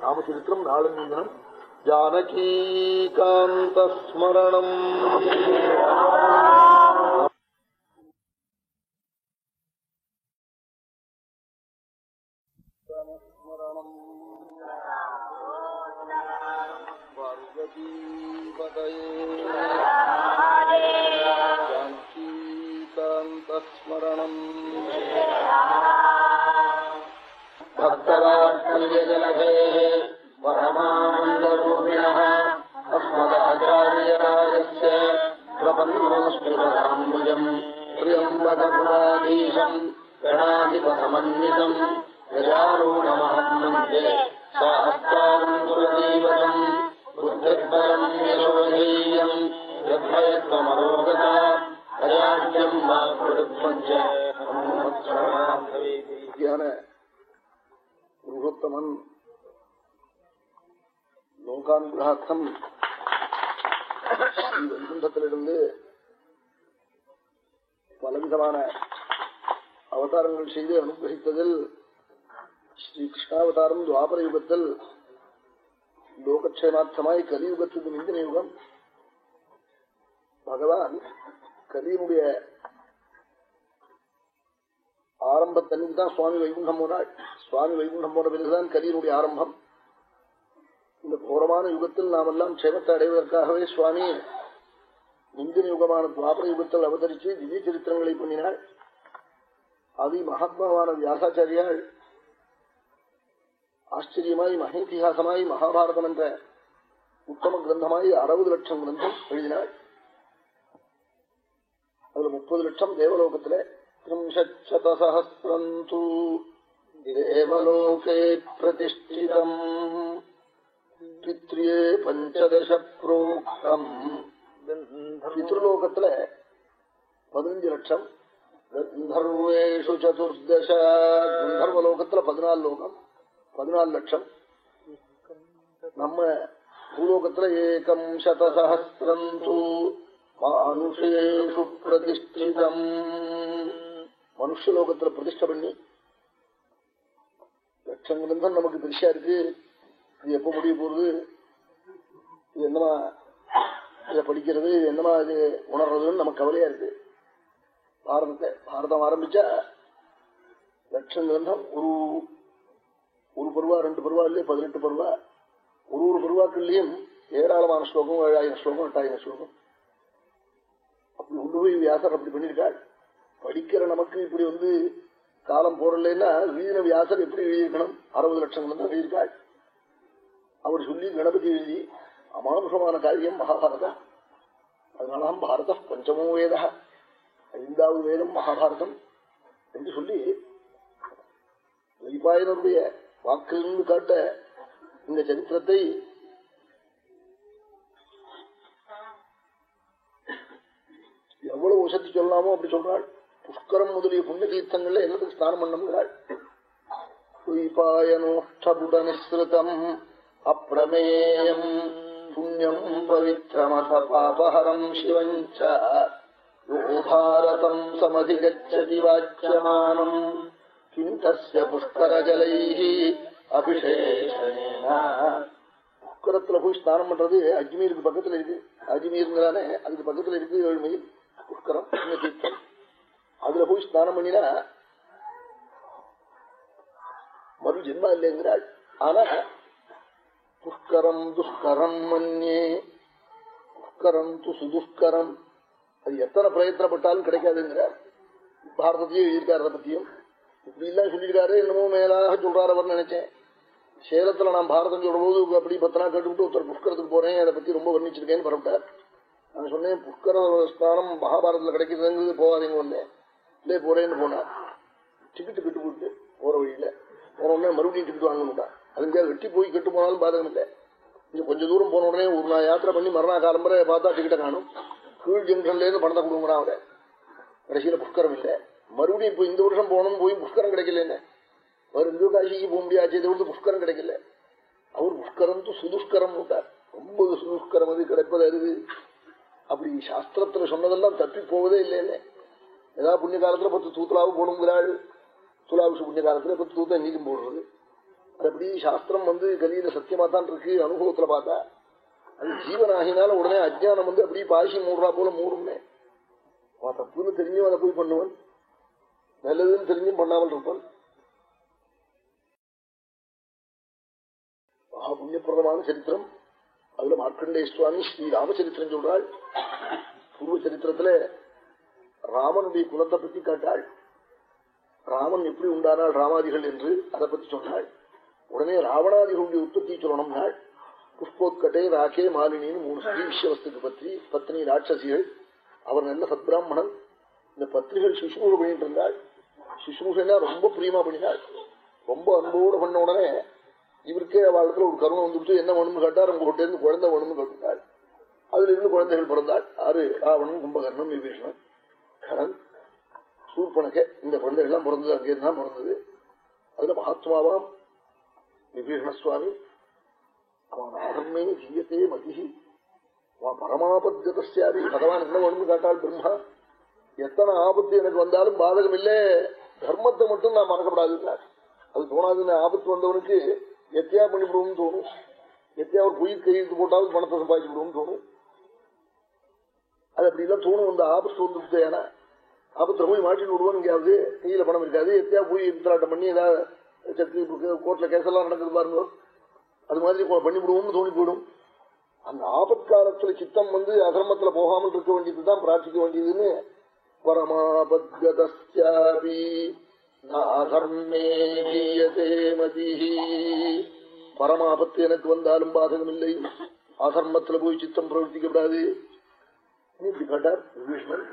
ராமச்சரித்திரம் நாலஞ்சு தினம் जलभेः परमानन्दरूपिणः अस्मदार्यराजस्य प्रबन्धानम्बकगुणाधीशम् प्रणाधिपसमन्वितम् प्रजानुमहन्न साहस्ताम् ऋद्धीयम् यद्भयत्वमरोगता अयाज्ञम् मातृत्वम् च புருஷோத்தமன் லோகானுகிரகார்த்தம் வைகுண்டத்திலிருந்து பலவிதமான அவதாரங்கள் செய்து அனுகிரகித்ததில் ஸ்ரீ கிருஷ்ணாவதாரம் துவாபர யுகத்தில் லோகக்ஷேமார்த்தமாய் கலியுகத்துக்கு முந்தின யுகம் பகவான் கலியினுடைய ஆரம்பத்தன்னைக்கு தான் சுவாமி வைகுண்டம் போனாள் சுவாமி வைகுண்டம் போன பிறகுதான் கலியினுடைய ஆரம்பம். இந்த கோரமான யுகத்தில் நாம் எல்லாம் க்ஷேமத்தை அடைவதற்காகவே சுவாமி முந்தின யுகமான துவாபர யுகத்தில் அவதரித்து திவ்ய சரித்திரங்களை பண்ணினாள் அதி மகாத்மாவான வியாசாச்சாரியாள் ஆச்சரியமாய் மகேதிகாசமாய் மகாபாரதம் என்ற உத்தம கிரந்தமாய் அறுபது லட்சம் கிரந்தம் எழுதினாள் அதுல முப்பது லட்சம் தேவலோகத்திலே त्रिंशत्शतसहस्रम् तु देवलोके प्रतिष्ठितम् பித்ரியே பஞ்சதச புரோக்தம் பித்ருலோகத்துல பதினஞ்சு லட்சம் கந்தர்வேஷு சதுர்தச கந்தர்வ லோகத்துல பதினாலு லோகம் பதினாலு லட்சம் நம்ம பூலோகத்துல ஏகம் சதசஹசிரம் தூ மானுஷேஷு பிரதிஷ்டிதம் மனுஷலோகத்துல பிரதிஷ்ட பண்ணி லட்சம் கிரந்தம் நமக்கு பெருசா இருக்கு. இது எப்ப முடிய போறது இது என்னமா இதை படிக்கிறது? இது என்னமா இது உணர்றதுன்னு நமக்கு கவலையா இருக்கு. பாரதத்தை பாரதம் ஆரம்பிச்சா லட்சம் கிரந்தம் ஒரு ஒரு பருவா ரெண்டு பருவா இல்லையே பதினெட்டு பருவா. ஒரு ஒரு பருவாக்கள்லயும் ஏராளமான ஸ்லோகம் ஏழாயிரம் ஸ்லோகம் எட்டாயிரம் ஸ்லோகம். அப்படி ஒன்று போய் வியாசர் அப்படி பண்ணியிருக்காள் படிக்கிற நமக்கு இப்படி வந்து காலம் போடலைன்னா எழுதின வியாசர் எப்படி எழுதியிருக்கணும்? அறுபது லட்சம் தான் எழுதியிருக்காள். அவர் சொல்லி கணபதி எழுதி அமானுஷமான காரியம் மகாபாரதம். அதனாலதான் பாரத பஞ்சமோ வேதா. ஐந்தாவது வேதம் மகாபாரதம் என்று சொல்லி வைபாயனருடைய வாக்கிலிருந்து காட்ட இந்த சரித்திரத்தை எவ்வளவு உசத்தி சொல்லலாமோ அப்படி சொல்றாள். புஷ்கரம் முதலிய புண்ணிய தீர்த்தங்கள்ல எல்லாத்துக்கு ஸ்நானம் பண்ணுங்கிறாள் வைபாயனோஷ்டபுட அப்பிரமேயம் புண்ணியம் பவித்ரமத பாபஹரம் சிவஞ்ச பாரதம் சமதிகச்சதி வாச்சியமானம் கிம் தஸ்ய புஷ்கரஜலை அபிஷேஷனேன புஷ்கரத்துல போய் ஸ்நானம் பண்றது அஜ்மீருக்கு பக்கத்துல இருக்கு அஜ்மீருங்கிறானே அதுக்கு பக்கத்துல இருக்கு ஏழு மைல் புஷ்கரம் புண்ணிய தீர்த்தம் அதுல போய் ஸ்நானம் பண்ணினா ஜென்மா இல்லைங்கிறாள். ஆனா துஷ்கரம் துஷ்கரம் மன்னே துஷ்கரம் து சுதுஷ்கரம் அது எத்தனை பிரயத்தனப்பட்டாலும் கிடைக்காதுங்கிறார் பாரதத்தையும் எழுதியிருக்காரு அதை பத்தியும். இப்படி எல்லாம் சொல்லியிருக்காரு என்னமோ மேலாக சொல்றாரு அவர் நினைச்சேன். சேலத்துல நான் பாரதம் சொல்லும்போது அப்படி பத்தனா கேட்டுவிட்டு ஒருத்தர் புஷ்கரத்துக்கு போறேன் அதை பத்தி ரொம்ப வர்ணிச்சிருக்கேன்னு பரப்பிட்டார். நான் சொன்னேன் புஷ்கர ஸ்தானம் மகாபாரதத்துல கிடைக்கிறதுங்கிறது போகாதீங்க வந்தேன் இல்லையே போறேன்னு போனார் டிக்கெட்டு கட்டு போட்டு போற வழியில போன உடனே மறுபடியும் டிக்கெட் வாங்கணும்டா. அதுக்காக வெட்டி போய் கெட்டு போனாலும் பாதகம் இல்லை. இங்க கொஞ்சம் தூரம் போன உடனே ஒரு நாள் யாத்திரை பண்ணி மறுநாள் காலம்பரை பார்த்தா டிக்கெட்டை காணும். கீழ் ஜங்ஷன்ல இருந்து பணத்தை கொடுங்குறான் அவரை. கடைசியில புஷ்கரம் இல்லை. மறுபடியும் இப்போ இந்த வருஷம் போகணும் போய் புஷ்கரம் கிடைக்கல என்ன அவர் இந்து காசிக்கு போக முடியாது இதை விட்டு புஷ்கரம் கிடைக்கல. அவர் புஷ்கரம் சுதுஷ்கரம் விட்டார் ரொம்ப சுதுஷ்கரம் அது கிடைப்பது அருது அப்படி சாஸ்திரத்துல சொன்னதெல்லாம் தப்பி போவதே இல்லை இல்லை ஏதாவது புண்ணிய காலத்துல பத்து தூத்துலாவும் போடுங்கிறாள் துலாபிஷ புண்ணிய காலத்துல பத்து தூத்த எங்கேயும் போடுறது. அது அப்படி சாஸ்திரம் வந்து கலியில சத்தியமா தான் இருக்கு அனுபவத்துல பார்த்தா அது ஜீவனாகினால உடனே அஜ்ஞானம் வந்து அப்படியே பாசி மூடுறா போல மூடுமே அவன் தப்புன்னு தெரிஞ்சும் அதை போய் பண்ணுவன். நல்லதுன்னு தெரிஞ்சும் பண்ணாமல் இருப்பான். மகா புண்ணியப்பிரதமான சரித்திரம். அதுல மார்க்கண்டேய சுவாமி ஸ்ரீ ராமச்சரித்திரம் சொல்றாள். பூர்வ சரித்திரத்துல ராமனுடைய குலத்தை பத்தி காட்டாள். ராமன் எப்படி உண்டானால் ராமாதிகள் என்று அதை பத்தி சொன்னாள். உடனே ராவணாதிகளுடைய உற்பத்தி சொல்லணும்னாள். புஷ்போத்கட்டை ராகே மாலினின்னு மூணு ஸ்ரீ விஷயவஸ்துக்கு பற்றி பத்னி ராட்சசிகள் அவர் நல்ல சத்பிராமணன். இந்த பத்னிகள் சுஷ்ரூஷ பண்ணிட்டு இருந்தாள். சுஷ்ரூஷனா ரொம்ப பிரியமா பண்ணினாள். ரொம்ப அன்போடு பண்ண உடனே இவருக்கே அவளுக்கு ஒரு கருணை வந்துட்டு என்ன வேணும்னு கேட்டார் உங்க இருந்து குழந்தை வேணும்னு கேட்டுட்டாள். அதுல இருந்து குழந்தைகள் பிறந்தாள். ஆறு ராவணன் கும்பகர்ணன் விபீஷணன். கரண் சூர்பனக இந்த குழந்தைகள் எல்லாம் பிறந்தது அங்கிருந்து தான் பிறந்தது. அதுல மகாத்மாவாம் விபீஷண சுவாமி அவன் ஆதர்மே ஜீயத்தே மதிஹி அவன் பரமாபத்கதஸ்யாதி பகவான் என்ன வேணும்னு கேட்டாள் பிரம்மா எத்தனை ஆபத்து எனக்கு வந்தாலும் பாதகம் இல்லை தர்மத்தை மட்டும் நான் மறக்கப்படாதுன்னார் அது தோணாதுன்னு ஆபத்து வந்தவனுக்கு எத்தையா பண்ணிவிடுவோம்னு தோணும். எத்தையா ஒரு பொய் கையெழுத்து போட்டாலும் பணத்தை சம்பாதிச்சு விடுவோம்னு தோணும். அது அப்படிலாம் தோணும் அந்த ஆபத்து வந்துட்டு ஏன்னா ஆபத்துல போய் மாட்டின்னு விடுவோம் எங்கேயாவது கையில பணம் இருக்காது எத்தையா போய் இத்தலாட்டம் பண்ணி ஏதாவது சக்தி கோர்ட்ல கேஸெல்லாம் நடக்குது பாருங்க. அது மாதிரி பண்ணி விடுவோம்னு தோணி போயிடும். அந்த ஆபத்காலத்துல சித்தம் வந்து அதர்மத்துல போகாமல் இருக்க வேண்டியதுதான் பிரார்த்திக்க வேண்டியதுன்னு பரமாபத்கதாபி பரமாபத்து எனக்கு வந்தாலும் பாதகம் இல்லை அதர்மத்துல போய் சித்தம் பிரவர்த்திக்கப்படாது. இப்படி கேட்டார் விபீஷ்ணன்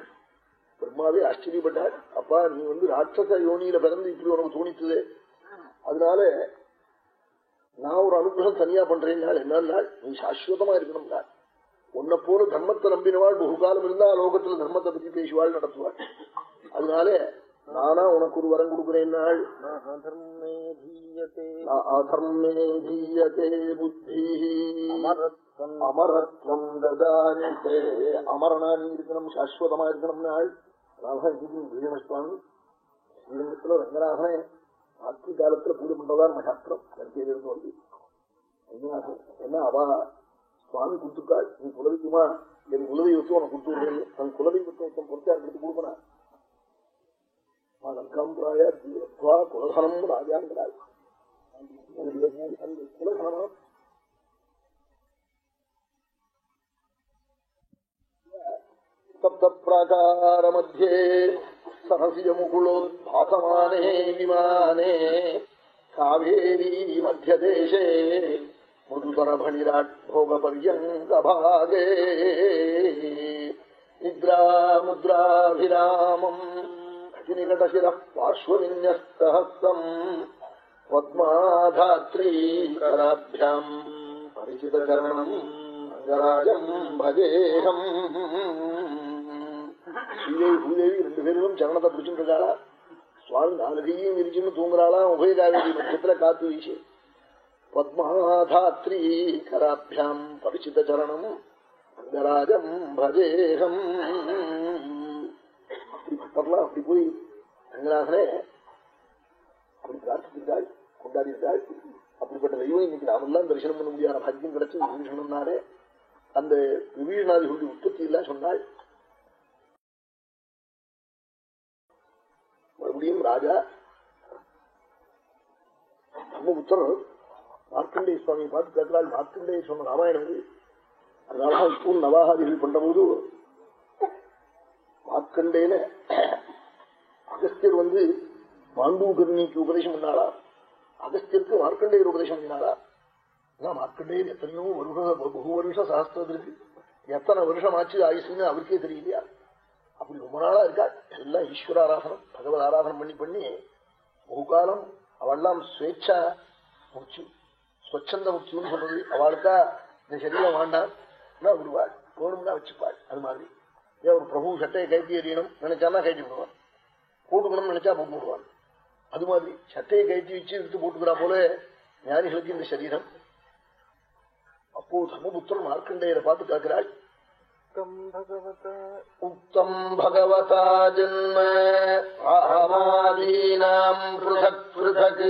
பிரம்மாவே ஆச்சரியப்பட்டார். அப்பா நீ வந்து ராட்சச யோனியில பிறந்து இப்படி உனக்கு தோணித்தது. அதனால நான் ஒரு அனுகிரகம் தனியா பண்றேன் என்ன நீ சாஸ்வதமா இருக்கணும் உன்னை போல தர்மத்தை நம்பினவாள் பகுகாலம் இருந்தா லோகத்துல தர்மத்தை பத்தி பேசுவாள் நடத்துவாள். அதனால நானா உனக்கு ஒரு வரம் கொடுக்கிறேன் நாள் அதர்மே புத்தி. அமரத்வம் ததானிதே அமரனா நீ இருக்கணும் சாஸ்வதமா இருக்கணும் நாள் வீரமஸ்வாமி ஸ்ரீரங்கத்துல ரங்கநாதனே ராத்திரி காலத்துல பூஜை பண்றதா நம்ம சாஸ்திரம் கருத்தியிலிருந்து வந்து என்ன அவா சுவாமி கொடுத்துட்டாள் நீ குலதெய்வமா என் குலதெய்வத்தை உனக்கு கொடுத்து விடுறேன் தன் குலதெய்வத்தை பொறுத்தா எடுத்து கொடுப்பனா குலதனம் ராஜாங்கிறாள் குலதனம் சப்தாரமத்தியே சரசிய முகுலோத்பாசமானே விமானே காவேரி மத்தியதேசே முதுபரபணிராட் போகபரியங்கபாகே நித்ரா முத்ராபிராமம் கட்டிநிகடசிர பார்ஸ்வவின்யஸ்தஹஸ்தம் பத்மாதாத்ரீகராபியாம் பஜேகம் ஸ்ரீதேவி பூதேவி ரெண்டு பேரும் சரணத்தை பிடிச்சுட்டு இருக்காளா? சுவாமி நாலு கையும் விரிச்சுன்னு தூங்குறாளா? உபயகாவேரி மத்தியத்துல காத்து வீசி. பத்மாதாத்ரி கராபியாம் பரிச்சித சரணம். ரங்கராஜம் பஜேகம். அப்படி பட்டர்லாம் அப்படி போய் ரங்கநாதனே அப்படி பிரார்த்தித்தாள் கொண்டாடியிருந்தாள். அப்படிப்பட்ட தெய்வம் இன்னைக்கு நாமெல்லாம் தரிசனம் பண்ண முடியாத பாக்கியம் கிடைச்சு விபீஷணம்னாலே அந்த விபீஷணாதிகளுடைய உற்பத்தி எல்லாம் சொன்னாள். மறுபடியும் ராஜா. தர்மபுத்தர் மார்க்கண்டேய சுவாமியை பார்த்து கேட்கிறாள் மார்க்கண்டேய சொன்ன ராமாயணம் அதனால ஸ்கூல் நவாகாதிகள் பண்றபோது மார்க்கண்டேல அகஸ்தியர் வந்து மாண்டூகர்ணிக்கு உபதேசம் பண்ணாரா? அகஸ்தியருக்கு மார்க்கண்டேயர் உபதேசம் பண்ணினாரா? மார்க்கண்டேயர் எத்தனையோ வருஷ பகு வருஷ சாஸ்திரத்திற்கு எத்தனை வருஷம் ஆச்சு ஆயுசுன்னு அவருக்கே தெரியலையா? அப்படி ரொம்ப நாளா இருக்கா? எல்லாம் ஈஸ்வர ஆராதனம் பகவத் ஆராதனம் பண்ணி பண்ணி பகுகாலம் அவள்லாம் சுவேச்சா முச்சு ஸ்வச்சந்த முச்சுன்னு சொல்றது. அவளுக்கா இந்த சரீரம் வேண்டாம். விடுவாள். போகணும்னா வச்சுப்பாள். அது மாதிரி. ஏன் ஒரு பிரபு சட்டையை கைட்டி எறியணும். நினைச்சானா கைட்டி விடுவான் போட்டுக்கணும்னு நினைச்சா போட்டு விடுவான் அது மாதிரி. சட்டையை கைட்டி வச்சு எடுத்து போட்டுக்கிறா போல ஞானிகளுக்கு இந்த சரீரம். அப்போ தர்மபுத்திரன் மார்க்கண்டேயரை பார்த்து கேட்கிறாள் உக்தம் பகவதா ஜன்ம ராமாதீனாம் பிருதக் பிருதக்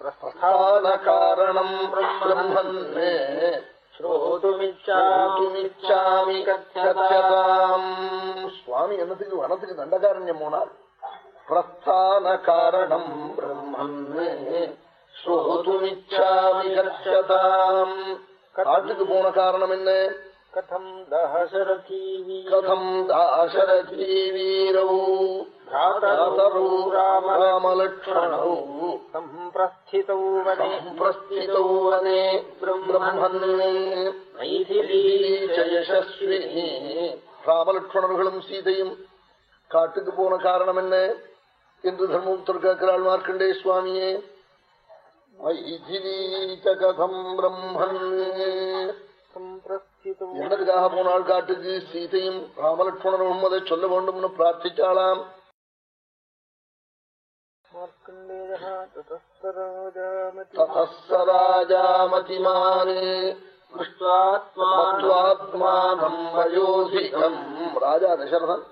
பிரஸ்தான காரணம் பிரம்மன் ஸ்ரோதுமிச்சாமி கச்சதாம் சுவாமி என்னத்துக்கு வனத்துக்கு தண்டகாரண்யம் போனார் பிரஸ்தான காரணம் பிரம்மன் ஸ்ரோதுமிச்சாமி கச்சதாம் காட்டுக்கு போன காரணம் என்ன कथम् दाशरथी கதம் தாசரதி வீரௌ भ्रातरौ राम ராமலக்ஷ்மணௌ सम्प्रस्थितौ वने பிரஸ்திதௌ வனே பிரம்மன் मैथिली च யசஸ்வினி ராமலட்சுமணர்களும் சீதையும் காட்டுக்கு போன காரணம் என்ன என்று தர்மபுத்தர் கேட்கிறாள் மார்க்கண்டே சுவாமியே மைதிலீச்ச கதம் பிரம்மன் सम्प्रस्थितौ என்னதுக்காக போனால் காட்டுக்கு சீதையும் ராமலட்சுமணனும் அதை சொல்ல வேண்டும்னு பிரார்த்திச்சாளாம் ராஜா தசரதன்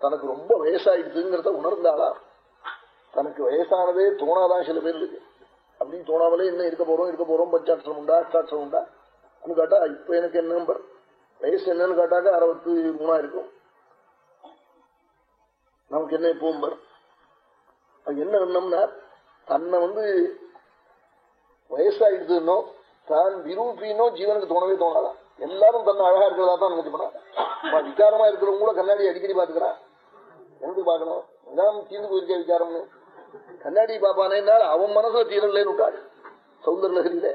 தனக்கு ரொம்ப வயசாயிடுதுங்கிறத உணர்ந்தாளா? தனக்கு வயசானதே தோணாதான் சில பேர் இருக்கு. அப்படின்னு தோணாமலே என்ன இருக்க போறோம் இருக்க போறோம் பஞ்சாட்சம் உண்டா அஷ்டாட்சம் உண்டா? கேட்டா இப்ப எனக்கு என்ன நம்பர் வயசு என்னன்னு கேட்டாக்க அறுபத்தி மூணா இருக்கும். நமக்கு என்ன இப்போ நம்பர் அது என்ன எண்ணம்னா தன்னை வந்து வயசாயிடுதுன்னோ தான் விரூபினோ ஜீவனுக்கு தோணவே தோணாதான் எல்லாரும் தன்னை அழகா இருக்கிறதா தான் நினைச்சு விசாரமா இருக்கிறவங்க கூட கண்ணாடி அடிக்கடி பாத்துக்கிறான் எனக்கு பாக்கணும் எல்லாம் தீர்ந்து போயிருக்க விசாரம்னு. கண்ணாடி பாப்பானேனால அவன் மனசுல தீரலேன்னு விட்டாள் சௌந்தர நகரியில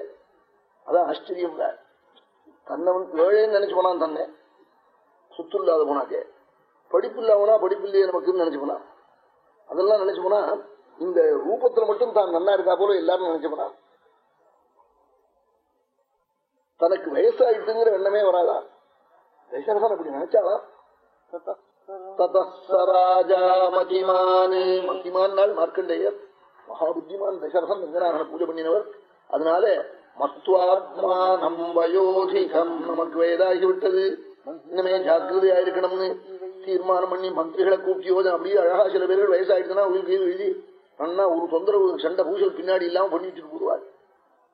அதான் ஆச்சரியம் தன்னை ஏழைன்னு நினைச்சு போனான் தன்னை சுத்து இல்லாத போனாக்கே படிப்பு இல்லாமனா படிப்பு இல்லையே நமக்குன்னு நினைச்சு போனான் அதெல்லாம் நினைச்சு போனா இந்த ரூபத்துல மட்டும் தான் நன்னா இருக்கா போல எல்லாரும் நினைச்சு போனா. தனக்கு வயசாயிட்டுங்கிற எண்ணமே வராதா? தசரசன் அப்படி நினைச்சாளா? ததஸ்ஸராஜா மார்க்கண்டேயர். மகாபுத்திமான் தசரசன் பூஜை பண்ணினவர். அதனால மத்வாத்மானம் வயோதிகம். நமக்கு வயதாகிவிட்டது விட்டது இனிமே ஜாக்கிரதையா இருக்கணும்னு தீர்மானம் பண்ணி மந்திரிகளை கூப்பிட்டு யோஜனை அப்படியே அழகா சில பேர்கள் வயசாயிடுச்சுன்னா உயிர் எழுதி அண்ணா ஒரு தொந்தரவு சண்டை பூசல் பின்னாடி இல்லாம பண்ணிட்டு போடுவாள்.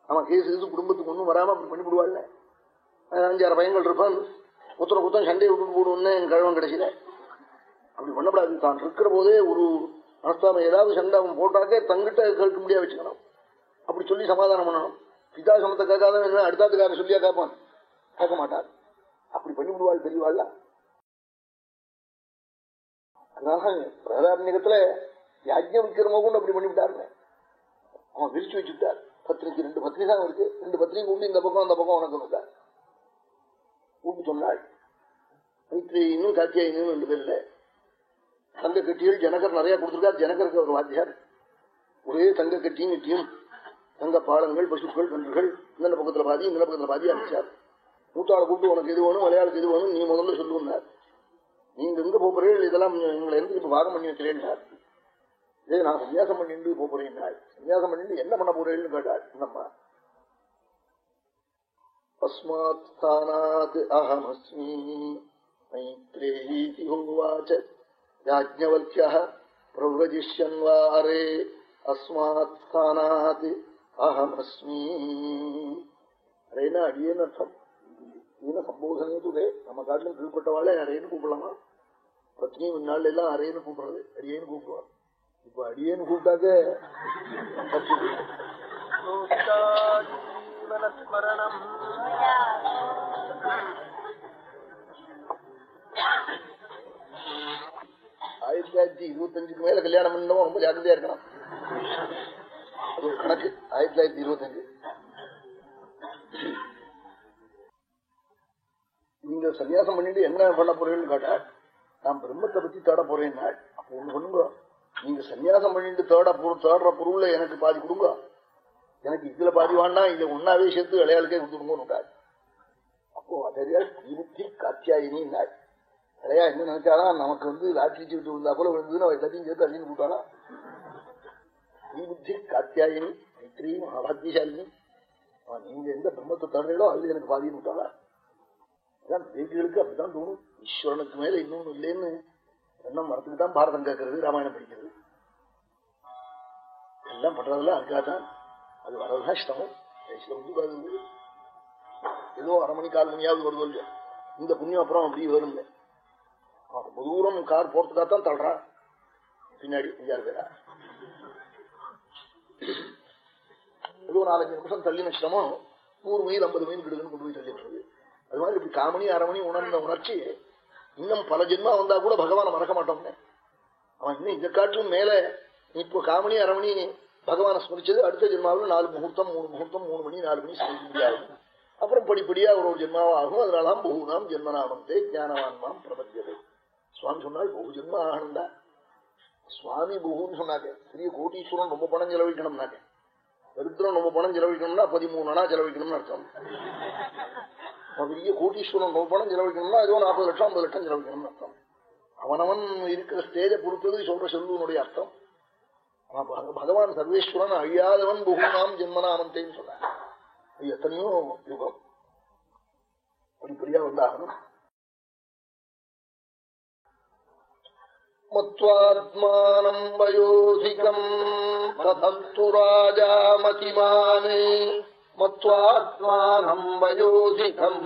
அவன் கேஸ் இது குடும்பத்துக்கு ஒன்றும் வராம அப்படி பண்ணி விடுவாள் அஞ்சாறு பையன்கள் இருப்பான். குத்தனை குத்தம் சண்டையை விட்டு போடுவோம்னு என் கழவன் கிடைச்சில அப்படி பண்ணப்படாது. தான் இருக்கிற போதே ஒரு மனஸ்தாபம் ஏதாவது சண்டை அவன் போட்டாக்கே தங்கிட்ட கேட்க முடியாது வச்சுக்கணும். அப்படி சொல்லி சமாதானம் பண்ணணும். பிதா சமத்தை கேட்காத என்ன அடுத்தாத்துக்காரன் சொல்லியா கேட்பான். கேட்க மாட்டார் அப்படி பண்ணி விடுவாள் தெரியவாள் அதனால பிரதாரண்யத்துல யாஜ்யம் விற்கிறவங்க கூட அப்படி பண்ணிவிட்டாருங்க அவன் விரிச்சு வச்சுட்டார். பத்னிக்கு ரெண்டு பத்னி தான் இருக்கு. ரெண்டு பத்னியும் கூப்பிட்டு இந்த பக்கம் அந்த பக்கம் உனக்கு வந்தார் கூப்பிட்டு சொன்னாள். மைத்ரேயினும் காத்தியாயினும் ரெண்டு பேர்ல. தங்க கட்டிகள் ஜனகர் நிறைய கொடுத்திருக்கார். ஜனகருக்கு ஒரு வாத்தியார். ஒரே தங்க கட்டியும் கட்டியும் தங்க பாலங்கள் பசுக்கள் கன்றுகள் இந்த பக்கத்துல பாதி இந்த பக்கத்துல பாதி அடிச்சார் மூத்தாளை கூப்பிட்டு உனக்கு எது வேணும் மலையாளத்துக்கு எது வேணும் நீ முதல்ல சொல்லுன்னார் நீங்க எங்க போறீர்கள் இதெல்லாம் எங்களை எந்த இப்ப பாகம் பண்ணி வைக்கிறேன்னார் இதே நான் சன்னியாசம் பண்ணிட்டு போறேன் சன்னியாசம் பண்ணிட்டு என்ன பண்ண போறேன்னு கேட்டாள் நம்ம அஸ்மாத் அஹமஸ்மி மைத்ரேயீதி ஹோவாச்ச யாஜ்ஞவல்ய பிரவிரஜிஷ்யன்வாரே அஸ்மாத் அஹம் அஸ்மி அரேனா அடியேன்னு அர்த்தம் நீன சம்போதனத்துதே நம்ம காட்டிலும் கீழ்பட்டவாளே அரேன்னு கூப்பிடலாமா பத்னி முன்னாள் எல்லாம் அரேன்னு கூப்பிடுறது அடியேன்னு கூப்பிடுவார் இப்ப அடியேன்னு கூப்பிட்டாக்கே ஆயிரத்தி தொள்ளாயிரத்தி இருபத்தஞ்சுக்கு மேல கல்யாணம் பண்ணவும் ரொம்ப ஜாக்கிரதையா இருக்கணும் அது ஒரு கணக்கு ஆயிரத்தி தொள்ளாயிரத்தி இருபத்தஞ்சு. நீங்க சன்னியாசம் பண்ணிட்டு என்ன பண்ண போறீங்கன்னு கேட்டா நான் பிரம்மத்தை பத்தி தேட போறேன் அப்போ ஒண்ணு பண்ணுங்க நீங்க சன்னியாசம் பண்ணிட்டு தேட பொருள் தேடுற பொருள்ல எனக்கு பாதி கொடுங்க. எனக்கு இதுல பாதி வேண்டாம் இதை ஒன்னாவே சேர்த்து இளையாளுக்கே கொடுத்துருங்க அப்போ அதறியா இருத்தி காத்தியாயினி இளையா என்ன நினைச்சாலும் நமக்கு வந்து லாட்சி சீட்டு இருந்தா கூட விழுந்ததுன்னு எல்லாத்தையும் சேர்த்து அழின்னு கூட்டாலாம் புத்தி காத்தியாயினி மைத்ரி மகாபாகியசாலினி அவன் நீங்க எந்த பிரம்மத்தை தடுறீங்களோ அதுல எனக்கு பாதின்னு விட்டாளா? வேதிகளுக்கு அப்படிதான் தோணும். ஈஸ்வரனுக்கு மேல இன்னொன்னு இல்லைன்னு எண்ணம் வரத்துக்கு தான் பாரதம் கேட்கறது ராமாயணம் படிக்கிறது. எல்லாம் பண்றதெல்லாம் அதுக்காகத்தான். அது வரதுதான் இஷ்டமும் வயசுல வந்து ஏதோ அரை மணி கால் மணியாவது வருது இல்லையா? இந்த புண்ணியம் அப்புறம் அப்படி வருங்க ரொம்ப தூரம் கார் போறதுக்காகத்தான் தள்ளுறான். பின்னாடி அஞ்சாறு பேரா ஏதோ நாலஞ்சு நிமிஷம் தள்ளின சிரமம் நூறு மைல் ஐம்பது மைல் கிடுக்குன்னு கொண்டு போய் தள்ளிடுறது அது மாதிரி இப்படி காமணி அரைமணி உணர்ந்த உணர்ச்சி இன்னும் பல ஜென்மா வந்தா கூட பகவானை மறக்க மாட்டோம்னே. அவன் இன்னும் இந்த காட்டிலும் மேல இப்போ காமணி அரமணி பகவானை ஸ்மரிச்சது அடுத்த ஜென்மாவில் நாலு முகூர்த்தம் மூணு முகூர்த்தம் மூணு மணி நாலு மணி ஸ்மரிக்க முடியாது. அப்புறம் படிப்படியா ஒரு ஒரு ஜென்மாவாகும் அதனாலாம் பகுநாம் ஜென்மநாமந்தே ஜானவான்மாம் பிரபத்தியது. சுவாமி சொன்னால் பகு ஜென்மா ஆகணும்டா சுவாமி பகுன்னு சொன்னாங்க. பெரிய கோட்டீஸ்வரன் ரொம்ப பணம் செலவழிக்கணும்னாக்க தரித்திரம் ரொம்ப பணம் செலவழிக்கணும்னா பதிமூணு அணா செலவழிக்கணும்னு அர்த்தம். பெரிய கோட்டீஸ்வரன் ரொம்ப பணம் செலவழிக்கணும்னா ஏதோ நாற்பது லட்சம் ஐம்பது லட்சம் செலவழிக்கணும்னு அர்த்தம். அவனவன் இருக்கிற ஸ்டேஜை பொறுத்தது சொல்ற செல்வனுடைய அர்த்தம். பகவான் சர்வேஸ்வரன் அழியாதவன் புகுநாம் ஜென்மநாமந்தேன்னு சொன்னான் எத்தனையோ யுகம். படிப்படியா வந்தாகணும். மத்வாத்மானம் வயோதிகம் ததந்து ராஜாமதிமானே மத்வாத்மானம் வயோதிகம்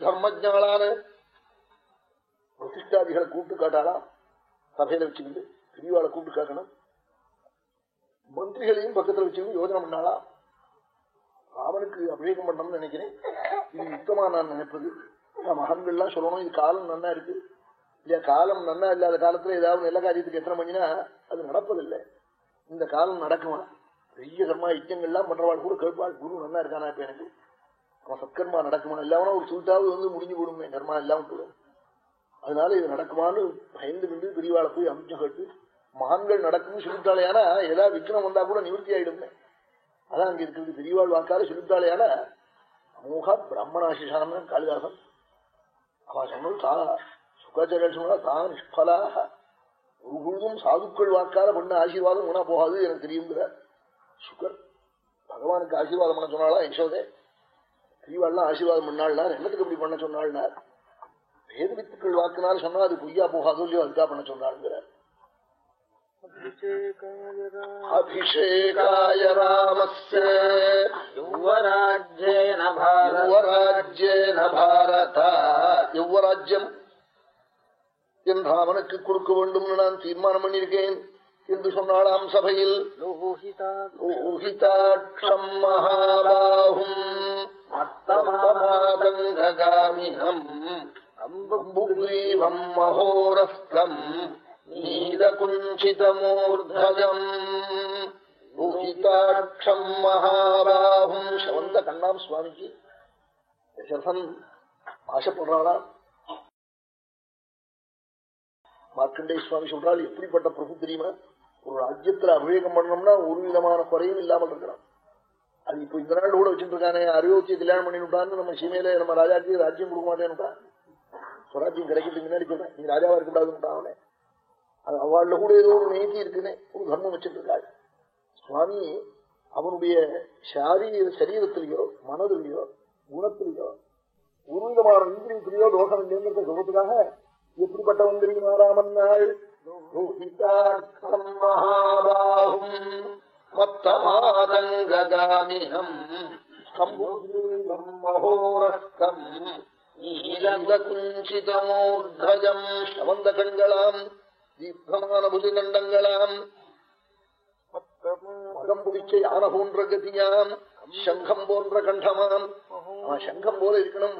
தர்மஜாலான பிரதிஷ்டாதிகளை கூப்பிட்டு காட்டாலாம் சபையில வச்சுக்கிட்டு பெரியவாளை கூப்பிட்டு காக்கணும் மந்திரிகளையும் பக்கத்துல வச்சுக்கிட்டு யோஜனை பண்ணாளா? ராமனுக்கு அபிஷேகம் பண்ணணும்னு நினைக்கிறேன். இது யுத்தமா நான் நினைப்பது. நான் மகன்கள்லாம் சொல்லணும் இது காலம் நன்னா இருக்கு. இல்லையா காலம் நன்னா இல்லாத காலத்துல ஏதாவது நல்ல காரியத்துக்கு எத்தனை மணினா அது நடப்பதில்லை. இந்த காலம் நடக்குமா? பெரிய கர்மா யஜ்யங்கள்லாம் பண்றவாள் கூட கேட்பாள் குரு நல்லா இருக்கானா இப்ப எனக்கு? அவன் சத்கர்மா நடக்குமா இல்லாமனா ஒரு சுல்ட்டாவது வந்து முடிஞ்சு போடுமே கர்மா எல்லாம் போடும் அதனால இது நடக்குமான்னு பயந்து கொண்டு பெரியவாளை போய் அமிச்சம் கேட்டு மகான்கள் நடக்கும்னு சொல்லிட்டாலேயானா ஏதாவது விக்ரம் வந்தா கூட நிவர்த்தி ஆயிடுமே. அதான் அங்க இருக்கிறது பெரியவாள் வாக்கால சொல்லிட்டாலேயானா அமோகா பிராமணாசிஷான்னு காளிதாசன். அவ சொன்னது தா சுகாச்சாரியர் சொன்னா தான் நிஷ்பலாக. ஒரு பொழுதும் சாதுக்கள் வாக்கால பண்ண ஆசீர்வாதம் ஒன்றா போகாது எனக்கு தெரியுங்கிற சுகர் பகவானுக்கு ஆசீர்வாதம் பண்ண சொன்னாளா யசோதே? பெரியவாள்லாம் ஆசீர்வாதம் பண்ணாள்னா என்னத்துக்கு இப்படி பண்ண சொன்னாள்னா வேத வித்துக்கள் வாக்குனாலும் சொன்னா அது பொய்யா போகாதோ இல்லையோ அதுக்காக பண்ண சொன்னாளுங்கிற. ராமஸ்ய யுவராஜ்யேன பாரத யுவராஜ்யேன பாரத। யுவராஜ்யம் என் ராமனுக்கு கொடுக்க வேண்டும் நான் தீர்மானம் பண்ணியிருக்கேன் என்று சொன்னாளாம் சபையில். ஊகிதாட்சம் மகாபாகும். மத்தமாதங்ககாமினம் அம்புக்ரீவம் மகோரஸ்தம். நீலகுஞ்சிதமூர்தஜம் ஊகிதாட்சம் மகாபாகும் சவந்த கண்ணாம் சுவாமிஜி தசரதன் ஆசைப்படுறாளா மார்க்கண்டே சுவாமி சொல்றாள் எப்படிப்பட்ட பிரபு தெரியுமா? ஒரு ராஜ்யத்துல அபிவேகம் பண்ணணும்னா ஒரு விதமான குறையும் இல்லாமல் இருக்கிறான் அது இப்ப இந்த நாள் கூட வச்சுட்டு இருக்கானே அறுபத்தி கல்யாணம் பண்ணிவிட்டான்னு நம்ம சீமையில நம்ம ராஜாக்கு ராஜ்யம் கொடுக்க மாட்டேன்னுட்டான். சுவராஜ்யம் கிடைக்கிறதுக்கு முன்னாடி சொல்றேன் நீ ராஜாவா இருக்கக்கூடாதுன்னுட்டான் அவனே. அது அவள்ல கூட ஏதோ ஒரு நீதி இருக்குன்னு ஒரு தர்மம் வச்சிருக்காள் சுவாமி அவனுடைய சாரீர சரீரத்திலேயோ மனதிலேயோ குணத்திலேயோ ஒரு விதமான இந்திரியத்திலேயோ தோஷம் இல்லைங்கிறத சொல்றதுக்காக எப்படிப்பட்டவன் தெரியுமா ராமன் நாள் ரோஹிதாட்சம் மகாபாகும் மத்தமாதங்ககாமினம் சமந்த கண்களாம் தீர்க்கமான புதிநண்டங்களாம் மகம் பிடிச்ச யானை போன்ற கதியாம். சங்கம் போன்ற கண்டமாம். அவன் சங்கம் போல இருக்கணும்.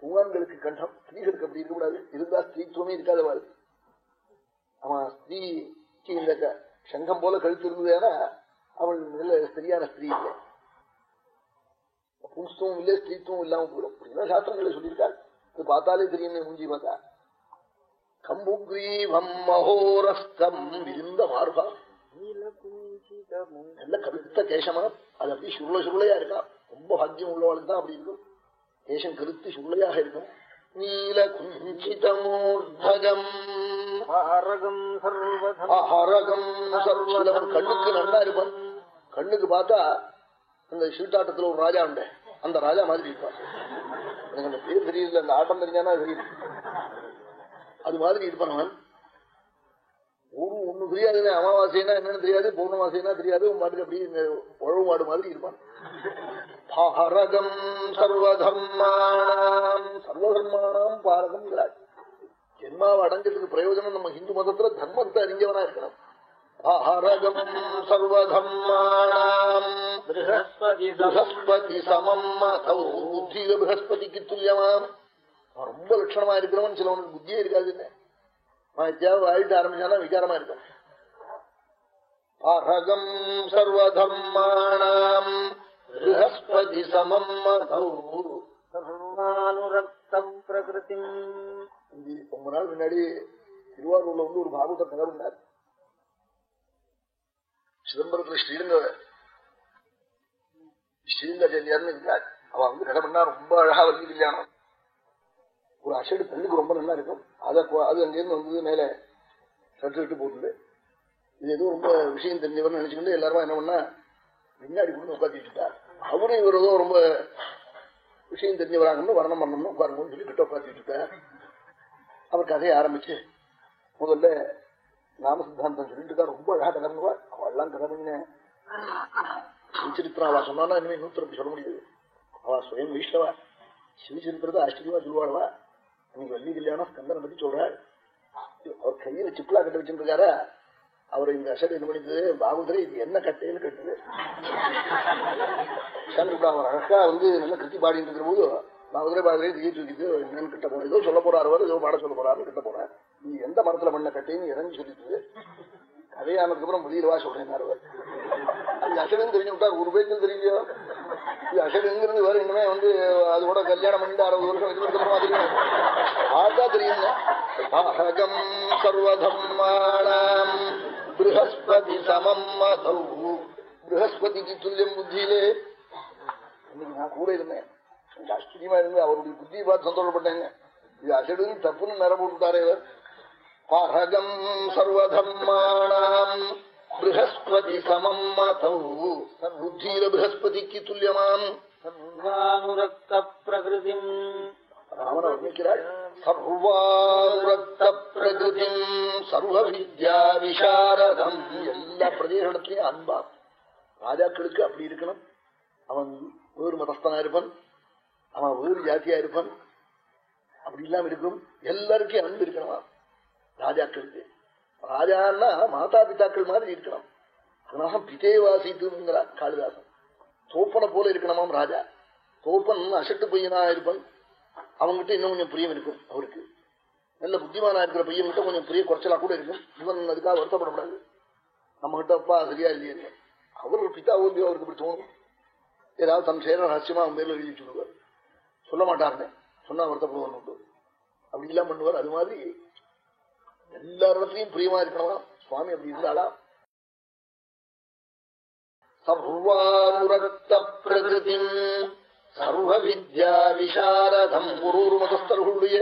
பூவான்களுக்கு கண்டம் ஸ்திரீகளுக்கு அப்படி இருக்கக்கூடாது. இருந்தா ஸ்திரீத்துவமே இருக்காத மாதிரி அவன் ஸ்திரீக்கு இந்த சங்கம் போல கழுத்து இருந்ததுன்னா அவள் நல்ல சரியான ஸ்திரீ இல்லை. பும்ஸ்துவம் இல்லை ஸ்திரீத்துவம் இல்லாம போயிடும். அப்படின்னா சாஸ்திரங்களை சொல்லியிருக்காள் இது பார்த்தாலே தெரியும் மூஞ்சி பார்த்தா. கம்புக்ரீவம் மகோரஸ்தம் விருந்த மார்பா. நல்ல கருத்த கேசமா? அது அப்படி சுருள சுருளையா இருக்கா? ரொம்ப பாக்கியம் உள்ளவளுக்கு தான் அப்படி இருக்கும். கேசம் கருத்து சுருளையாக இருக்கும். நீல குஞ்சிதமூர்தகம் கண்ணுக்கு நல்லா இருப்பான் கண்ணுக்கு பார்த்தா அந்த சீட்டாட்டத்துல ஒரு ராஜா உண்டு. அந்த ராஜா மாதிரி இருப்பான். எனக்கு அந்த பேர் தெரியல அந்த ஆட்டம் தெரிஞ்சானா தெரியுது அது மாதிரி இருப்பான் அவன் ஒரு ஒண்ணு தெரியாதுன்னு அமாவாசைனா என்னன்னு தெரியாது பௌர்ணமாசைனா தெரியாது உன் பாட்டுக்கு அப்படி உழவு மாடு மாதிரி இருப்பான் பாரகம் சர்வதர்மாணாம் சர்வதர்மாணாம் பாரகம்ங்கிறாள் ஜென்மாவை அடைஞ்சதுக்கு பிரயோஜனம் நம்ம ஹிந்து மதத்துல தர்மத்தை அறிஞ்சவனா இருக்கணும். பாரகம் சர்வதர்மாணாம் பிரகஸ்பதி சமம் மதௌ. பிரகஸ்பதிக்கு துல்லியமாம் அவன் ரொம்ப லட்சணமா இருக்கிறவன் சிலவனுக்கு புத்தியே இருக்காதுன்னு அவன் எத்தியாவது ஆயிட்டு ஆரம்பிச்சானா விகாரமா இருக்கும் பாரகம் சர்வதர்மாணாம் பிரகஸ்பதி சமம் மதௌ. சர்வானுரக்த பிரகிருதிம். இது ரொம்ப நாள் முன்னாடி திருவாரூர்ல வந்து ஒரு பாகவத பண்ணார் சிதம்பரத்துல ஸ்ரீரங்க ஸ்ரீரங்காச்சாரியார்னு இருக்கார் அவ வந்து பண்ணா ரொம்ப அழகா வந்து கல்யாணம். ஒரு அஷடு கண்ணுக்கு ரொம்ப நல்லா இருக்கும். அதை அது அங்கிருந்து வந்தது மேல சட்டு சட்டு போட்டுது. இது எதுவும் ரொம்ப விஷயம் தெரிஞ்சவர்னு நினைச்சுக்கிட்டு எல்லாருமா என்ன பண்ணா முன்னாடி கொண்டு உட்காந்துட்டு இருக்கார் அவரும் இவர் ஏதோ ரொம்ப விஷயம் தெரிஞ்சவராங்கன்னு வர்ணம் பண்ணணும் உட்காரணும்னு சொல்லி கிட்ட உட்காந்துட்டு இருக்கார் அவர் கதையை ஆரம்பிச்சு முதல்ல நாம சித்தாந்தம் சொல்லிட்டு இருக்கா. ரொம்ப அழகா கதை பண்ணுவா அவள்லாம் கதை சிவச்சரித்திரம் அவ சொன்னா இனிமே நூத்தி சொல்ல முடியாது. அவ சுயம் வீஷ்டவா சிவச்சரித்திரத்தை ஆச்சரியமா சொல்லுவாளவா. நீங்க வள்ளி கல்யாணம் ஸ்கந்தனை பத்தி சொல்றாள் அவர் கையில சிப்லா கட்ட வச்சிருக்காரா. அவர் இந்த அசடு என்ன பண்ணிது பாகுதரை இது என்ன கட்டைன்னு கட்டுது? அவர் அழகா வந்து நல்ல கிருத்தி பாடிட்டு இருக்கிற போது பாகுதரை பாகுதரை திகிட்டு இருக்குது என்னன்னு கிட்ட போறேன். ஏதோ சொல்ல போறாரு அவர் ஏதோ பாட சொல்ல போறாருன்னு கிட்ட போறேன். நீ எந்த மரத்துல பண்ண கட்டைன்னு இறங்கி சொல்லிட்டு கதையானதுக்கு அப்புறம் வெளியில வா சொல்றேன் அவர். அது அசடுன்னு தெரிஞ்சு விட்டா ஒரு பேருக்கு தெரியலையோ? இது அசடுங்கிறது வேற இன்னுமே வந்து அது கூட கல்யாணம் பண்ணிட்டு அறுபது வருஷம் இது அப்புறமா தெரியும் பார்த்தா தெரியுங்க பாகம் சர்வதம்மாணாம் ப்ரஹஸ்பதி சமம் மதௌ ப்ரஹஸ்பதிக்கு துல்லியம் புத்தியிலே. இன்னைக்கு நான் கூட இருந்தேன். எனக்கு ஆச்சரியமா இருந்து அவருடைய புத்தியை பார்த்து சந்தோஷப்பட்டேங்க. இது அசடுன்னு தப்புன்னு நிற போட்டுட்டாரே இவர். பாரகம் சர்வதர்மாணாம் ப்ரஹஸ்பதி சமம் மதௌ புத்தியில ப்ரஹஸ்பதிக்கு துல்லியமாம் சர்வானுரக்த பிரகிருதிம் ராமன வர்ணிக்கிறாள் சர்வானுரக்த பிரகிருதிம் சர்வ வித்யா விசாரதம் எல்லா பிரதேசத்திலையும் அன்பா ராஜாக்களுக்கு அப்படி இருக்கணும். அவன் வேறு மதஸ்தனா இருப்பான். அவன் வேறு ஜாத்தியா இருப்பான். அப்படி இல்லாம இருக்கும். எல்லாருக்கும் அன்பு இருக்கணுமா? ராஜாக்களுக்கு. ராஜான்னா மாதா பிதாக்கள் மாதிரி இருக்கணும். அதனால பிதேவாசித்துங்கிறா காளிதாசன். தோப்பனை போல இருக்கணுமாம் ராஜா. தோப்பன் அசட்டு பையனா இருப்பான். அவங்ககிட்ட இன்னும் கொஞ்சம் பிரியம் இருக்கும் அவருக்கு. நல்ல புத்திமானா இருக்கிற பையன்கிட்ட கொஞ்சம் பிரிய குறைச்சலா கூட இருக்கும். இவன் அதுக்காக வருத்தப்படக்கூடாது. நம்ம கிட்ட அப்பா சரியா இல்லையே அவர் ஒரு பிதா ஓல்லையோ அவருக்கு இப்படி தோணும். ஏதாவது தன் சேர ரகசியமா அவன் பேர்ல எழுதி சொல்லுவார் சொல்ல மாட்டாருன்னு. சொன்னா வருத்தப்படுவார் உண்டு. அப்படி எல்லாம் பண்ணுவார். அது மாதிரி எல்லாரிடத்திலையும் பிரியமா இருக்கணும் சுவாமி அப்படி இருந்தாளா சர்வானுரக்த பிரகிருதி சர்வ வித்யா விசாரதம். ஒரு ஒரு மதஸ்தர்களுடைய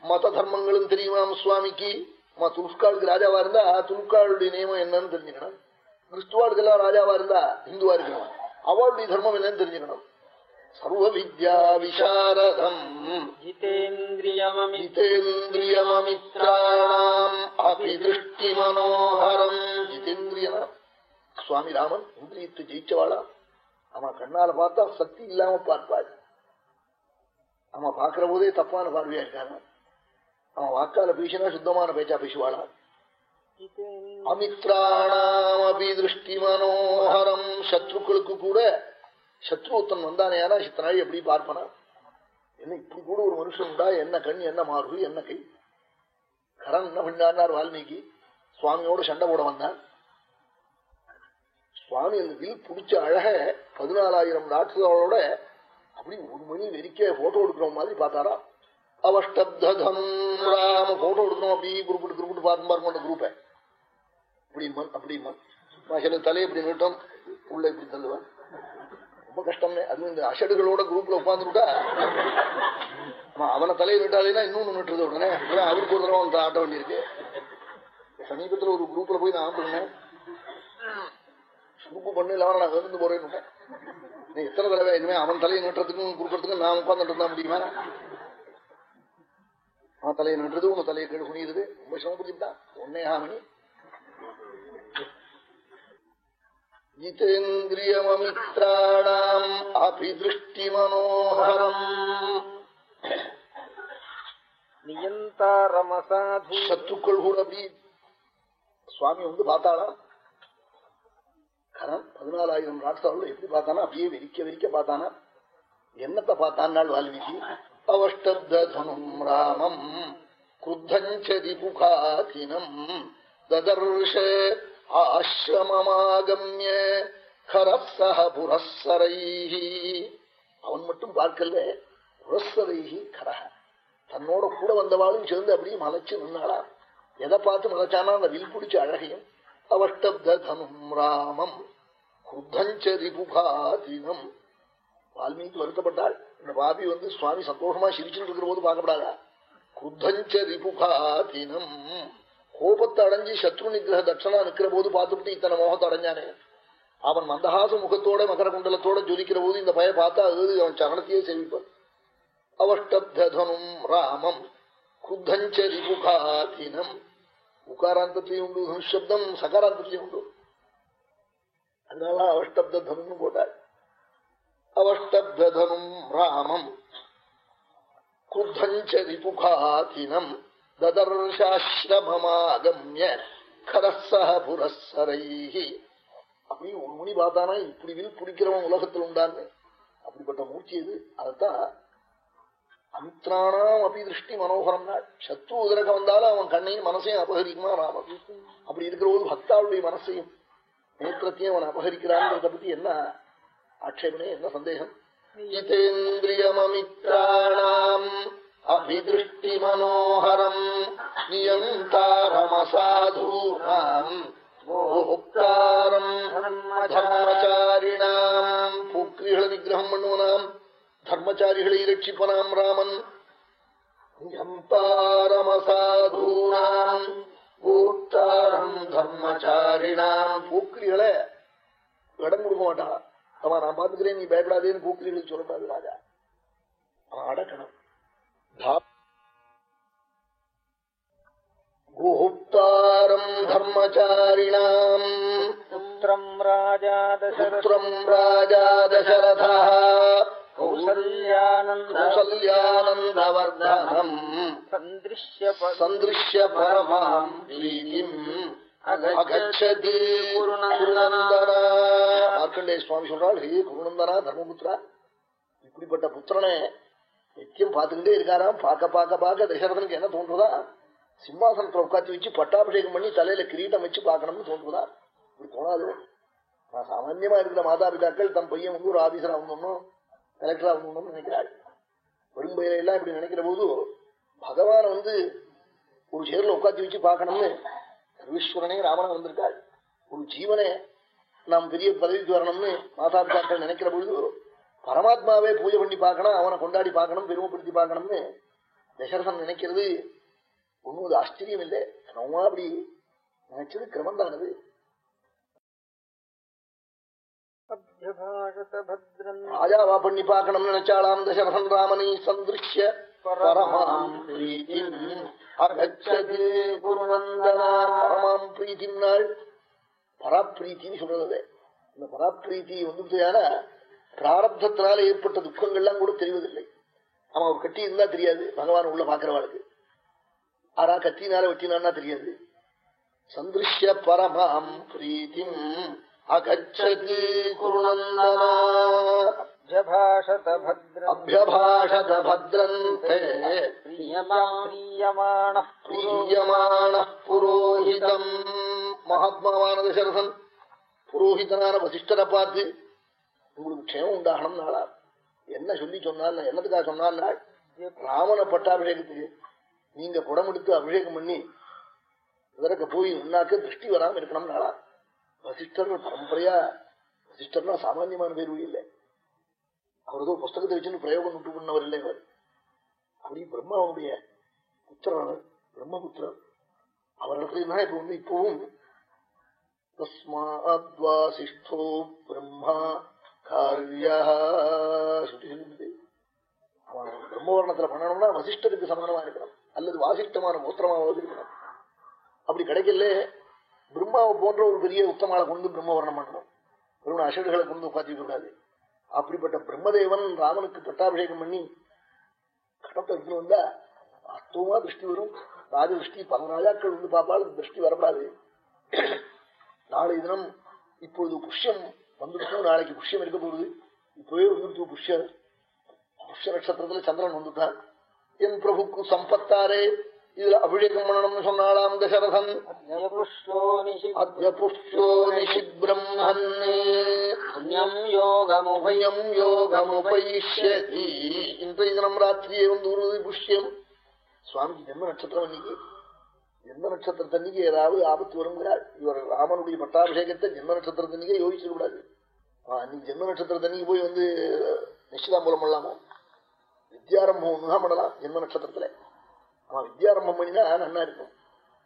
மத தர்மங்களும் தெரியுமாம் சுவாமிக்கு? அம்மா துலுக்காளுக்கு ராஜாவா இருந்தா துலுக்காளுடைய நியமம் என்னன்னு தெரிஞ்சுக்கணும். கிறிஸ்துவாளுக்கு எல்லாம் ராஜாவா இருந்தா இந்துவா இருக்கணும். அவளுடைய தர்மம் என்னன்னு தெரிஞ்சுக்கணும். சர்வ வித்யா விசாரதம் ஜிதேந்திரியமமி ஜிதேந்திரியமித்ராணாம் அபி திருஷ்டி மனோகரம் ஜிதேந்திரியனா சுவாமி ராமன் இந்திரியத்தை ஜெயிச்சவாளா? அவன் கண்ணால பார்த்தா சக்தி இல்லாம பார்ப்பாள். அவன் பாக்குற போதே தப்பான பார்வையா இருக்காங்க. அவன் வாக்கால பேசினா சுத்தமான பேச்சா பேசுவாளா? அமித்ராணாமபி திருஷ்டி மனோகரம் சத்ருக்களுக்கு கூட சத்ருத்தன் வந்தானே ஆனா சித்தனாய் எப்படி பார்ப்பனா? என்ன இப்படி கூட ஒரு மனுஷன் உண்டா? என்ன கண் என்ன மாறு என்ன கை? கரன் என்ன பண்ணார் வால்மீகி? சுவாமியோட சண்டை போட வந்தான். சுவாமி அந்த வில் பிடிச்ச அழக பதினாலாயிரம் டாக்டர்களோட அப்படி ஒரு மணி வெறிக்க போட்டோ எடுக்கிற மாதிரி பார்த்தாரா? அவஷ்டப்தம் ராம போட்டோ எடுக்கணும் அப்படி குரூப் குரூப் பார்த்து பார்க்க மாட்டோம் குரூப்பை அப்படிமான் அப்படிமான் சில தலையை இப்படி நீட்டம் உள்ள இப்படி தள்ளுவேன். ரொம்ப கஷ்டம்னு. அதுவும் இந்த அஷடுகளோட குரூப்ல உட்காந்துட்டா அவனை தலையை விட்டாதேன்னா இன்னும் நின்றுது உடனே. அவருக்கு ஒரு தடவை வந்து ஆட்ட வேண்டியிருக்கு. சமீபத்துல ஒரு குரூப்ல போய் நான் பண்ணேன் குரூப் பண்ணு இல்லாம நான் இருந்து போறேன்னு நீ எத்தனை தடவை இனிமே அவன் தலையை நீட்டுறதுக்கும் கொடுக்கறதுக்கும் நான் உட்காந்துட்டு இருந்தா முடியுமா? அவன் தலையை நின்றது உங்க தலையை கீழ் குனியுது ரொம்ப சிரமப்படுத்திட்டான் ஒன்னே ஆமணி. ஜிதேந்திரியமித்ராணாம் அபிதிருஷ்டி மனோகரம் சத்துக்கள் கூட அப்படி சுவாமி வந்து பார்த்தாளா? கரண் பதினாலாயிரம் நாட்கள் எப்படி பார்த்தானா? அப்படியே வெறிக்க வெறிக்க பார்த்தானா? என்னத்தை பார்த்தான்னாள் வால்மீகி? அவஷ்டப்தனும் ராமம் குத்தஞ்சதி புகாதினம் ததர்ஷ ஆசிரமமாகமிய கரப்சக புரஸ்ஸரைஹி அவன் மட்டும் பார்க்கல புரஸ்ஸரைஹி கரக தன்னோட கூட வந்தவாளும் சேர்ந்து அப்படியே மலைச்சு நின்னாளா? எதை பார்த்து மலைச்சானா அந்த வில் பிடிச்ச அழகையும் அவஷ்டப்தனும் ராமம் குத்தஞ்சரிபுகாதினம் வால்மீகி வருத்தப்பட்டாள். இந்த பாபி வந்து சுவாமி சந்தோஷமா சிரிச்சுட்டு இருக்கிற போது பார்க்கப்படாதா? குத்தஞ்சரிபுகாதினம் கோபத்தை அடைஞ்சு சத்ரு நிகிரக தட்சணா நிற்கிற போது பார்த்துட்டு இத்தனை மோகத்தை அடைஞ்சானே அவன் மந்தஹாச முகத்தோட மகர குண்டலத்தோட ஜொலிக்கிற போது இந்த பய பார்த்தா அது அவன் சரணத்தையே சேமிப்பான் அவஷ்டப்தனும் ராமம் குத்தஞ்சரி புகாதீனம் உகாராந்தத்திலையும் உண்டு சப்தம் சகாராந்தத்திலையும் உண்டு அதனால அவஷ்டப்த தனுன்னு போட்டாள் அவஷ்டப்தனும் ராமம் குத்தஞ்சரி புகாதீனம் ததர்ஷாசிரமமாகமிய கரசக புரஸ்ஸரைஹி அப்படி ஒரு முனி பார்த்தானா? இப்படி வில் பிடிக்கிறவன் உலகத்தில் உண்டான்னு. அப்படிப்பட்ட மூர்த்தி இது அதைத்தான் அமித்ராணாம் அப்படி திருஷ்டி மனோகரம் சத்ரு உதிரக வந்தாலும் அவன் கண்ணையும் மனசையும் அபகரிக்குமா ராம அப்படி இருக்கிற போது பக்தாவுடைய மனசையும் நேத்திரத்தையும் அவன் அபகரிக்கிறான்றத பத்தி என்ன ஆட்சேபனே என்ன சந்தேகம்? யதேந்திரியமித்ராணாம் अभिदृष्टिमनोहरम् नियन्तारमसाधूनाम् मोहुक्तारम् धर्मचारिणाम् பூக்கிரிகளை நிகிரகம் பண்ணுவனாம் தர்மச்சாரிகளை ரட்சிப்பனாம் ராமன். யம்பாரமசாதூனாம் கூட்டாரம் தர்மச்சாரினாம் பூக்கிரிகளை இடம் கொடுக்க மாட்டான். அவன் நான் பாத்துக்கிறேன் நீ பயப்படாதேன்னு பூக்கிரிகளுக்கு சொல்லப்படாது ராஜா. அவன் அடக்கணும். ராஜா தசரத புத்திரம் ராஜா தசரதா கௌசல்யானந்த கௌசல்யானந்தவர்தனம் சந்திருஷ்ய சந்திருஷ்ய பரமாம் பிரீதிம் அகச்சதி குருநந்தனா மார்க்கண்டேய சுவாமி சொல்றாள் ஹே குருநந்தனா தர்மபுத்திரா இப்படிப்பட்ட புத்திரனை நித்தியம் பார்த்துக்கிட்டே இருக்காராம். பார்க்க பார்க்க பார்க்க தசரதனுக்கு என்ன தோன்றுதா? சிம்மாசனத்துல உட்காந்து வச்சு பட்டாபிஷேகம் பண்ணி தலையில கிரீட்டம் வச்சு பார்க்கணும்னு தோன்றுதா? இப்படி தோணாது. நான் சாமான்யமா இருக்கிற மாதா பிதாக்கள் தம் பையன் வந்து ஒரு ஆபீசர் ஆகணும்னும் கலெக்டர் ஆகணும்னு நினைக்கிறாள். பெரும்பயில எல்லாம் இப்படி நினைக்கிற போது பகவான வந்து ஒரு சேர்ல உட்காந்து வச்சு பார்க்கணும்னு சர்வீஸ்வரனே ராமன் வந்திருக்காள் ஒரு ஜீவனே நாம் பெரிய பதவிக்கு வரணும்னு மாதா பிதாக்கள் நினைக்கிற பொழுது பரமாத்மாவே பூஜை பண்ணி பார்க்கணும் அவனை கொண்டாடி பார்க்கணும் பெருமைப்படுத்தி பார்க்கணும்னு தசரசன் நினைக்கிறது ஒன்னும் அது ஆச்சரியம் இல்லை. நம்ம அப்படி நினைச்சது கிரமந்தானது ராஜாவா பண்ணி பார்க்கணும்னு நினைச்சாலாம் தசரசன் ராமனை சந்திருஷ்ய பரமாம் பரமாம் பிரீத்தினாள் பராப்பிரீத்தின்னு சொல்றது இந்த பராப்பிரீத்தி வந்துட்டான பிராரப்தத்தினால ஏற்பட்ட துக்கங்கள்லாம் கூட தெரிவதில்லை. அவன் ஒரு கட்டி இருந்தா தெரியாது. பகவான் உள்ள பாக்குறவாளுக்கு ஆறா கத்தினால வெட்டினான்னா தெரியாது. சந்திருஷ்ய பரமாம் பிரீத்திம் அகச்சதி குருநந்தனா. அபியபாஷத பத்ரந்தே பிரியமான புரோஹிதம். மகாத்மாவான தசரதன் புரோஹிதனான வசிஷ்டரை பார்த்து உங்களுக்கு க்ஷேமம் உண்டாகணும் நாளா என்ன சொல்லி சொன்னால் என்னத்துக்காக சொன்னால் ராமன பட்டாபிஷேகத்துக்கு நீங்க குடம் எடுத்து அபிஷேகம் பண்ணி இதற்கு போய் உன்னாக்க திருஷ்டி வராம இருக்கணும் நாளா. வசிஷ்டர் பரம்பரையா வசிஷ்டர்னா சாமானியமான பேர் இல்லை. அவர் ஏதோ புஸ்தகத்தை வச்சுன்னு பிரயோகம் விட்டு பண்ணவர் இல்லை இவர். அப்படி பிரம்மாவுடைய புத்திரன் பிரம்மபுத்திரன் அவரிடத்துல என்ன இப்ப வந்து இப்பவும் தஸ்மாத்வாசிஷ்டோ பிரம்மா காரியா அவன் பிரம்மவர்ணத்துல பண்ணணும்னா வசிஷ்டருக்கு சமானமா இருக்கணும். அல்லது வாசிஷ்டமான மூத்திரமாவது இருக்கணும் அப்படி கிடைக்கல பிரம்மாவை போன்ற ஒரு பெரிய உத்தமாவை கொண்டு பிரம்மவர்ணம் பண்ணணும். வெறும் அசடுகளை கொண்டு உட்காந்து கூடாது அப்படிப்பட்ட பிரம்மதேவன் ராமனுக்கு பட்டாபிஷேகம் பண்ணி கடத்தை எடுத்துட்டு வந்தா அத்துவமா திருஷ்டி வரும். ராஜ திருஷ்டி பல ராஜாக்கள் வந்து பார்ப்பாலும் திருஷ்டி வரப்படாது. நாளை தினம் இப்பொழுது புஷ்யம் வந்துட்டு நாளைக்கு புஷ்யம் இருக்க போகுது. இப்பவே வந்துட்டு புஷ்ய புஷ்ய நட்சத்திரத்துல சந்திரன் வந்துட்டான். என் பிரபுக்கு சம்பத்தாரே இதுல அபிஷேகம் பண்ணணும்னு சொன்னாலாம் தசரதன். புஷ்போ நிஷி அத்ய புஷ்யோ நிஷித் பிரம்மன்னே புண்ணியம் யோகமுபயம் யோகமுபயிஷ்யதி இன்றைய தினம் ராத்திரியே வந்து வருவது புஷ்யம். சுவாமிக்கு ஜென்ம நட்சத்திரம் அன்னைக்கு ஜென்ம நட்சத்திரத்தன்னைக்கு ஏதாவது ஆபத்து வருங்கிறார். இவர் ராமனுடைய பட்டாபிஷேகத்தை ஜென்ம நட்சத்திரத்தன்னைக்கே யோசிச்சிட கூடாது அன்னைக்கு ஜென்ம நட்சத்திரத்தன்னைக்கு போய் வந்து நிச்சயதாம்பூலம் பண்ணலாமோ? வித்யாரம்பம் ஒண்ணுதான் பண்ணலாம் ஜென்ம நட்சத்திரத்துல. அவன் வித்யாரம்பம் பண்ணினா நன்னா இருக்கும்.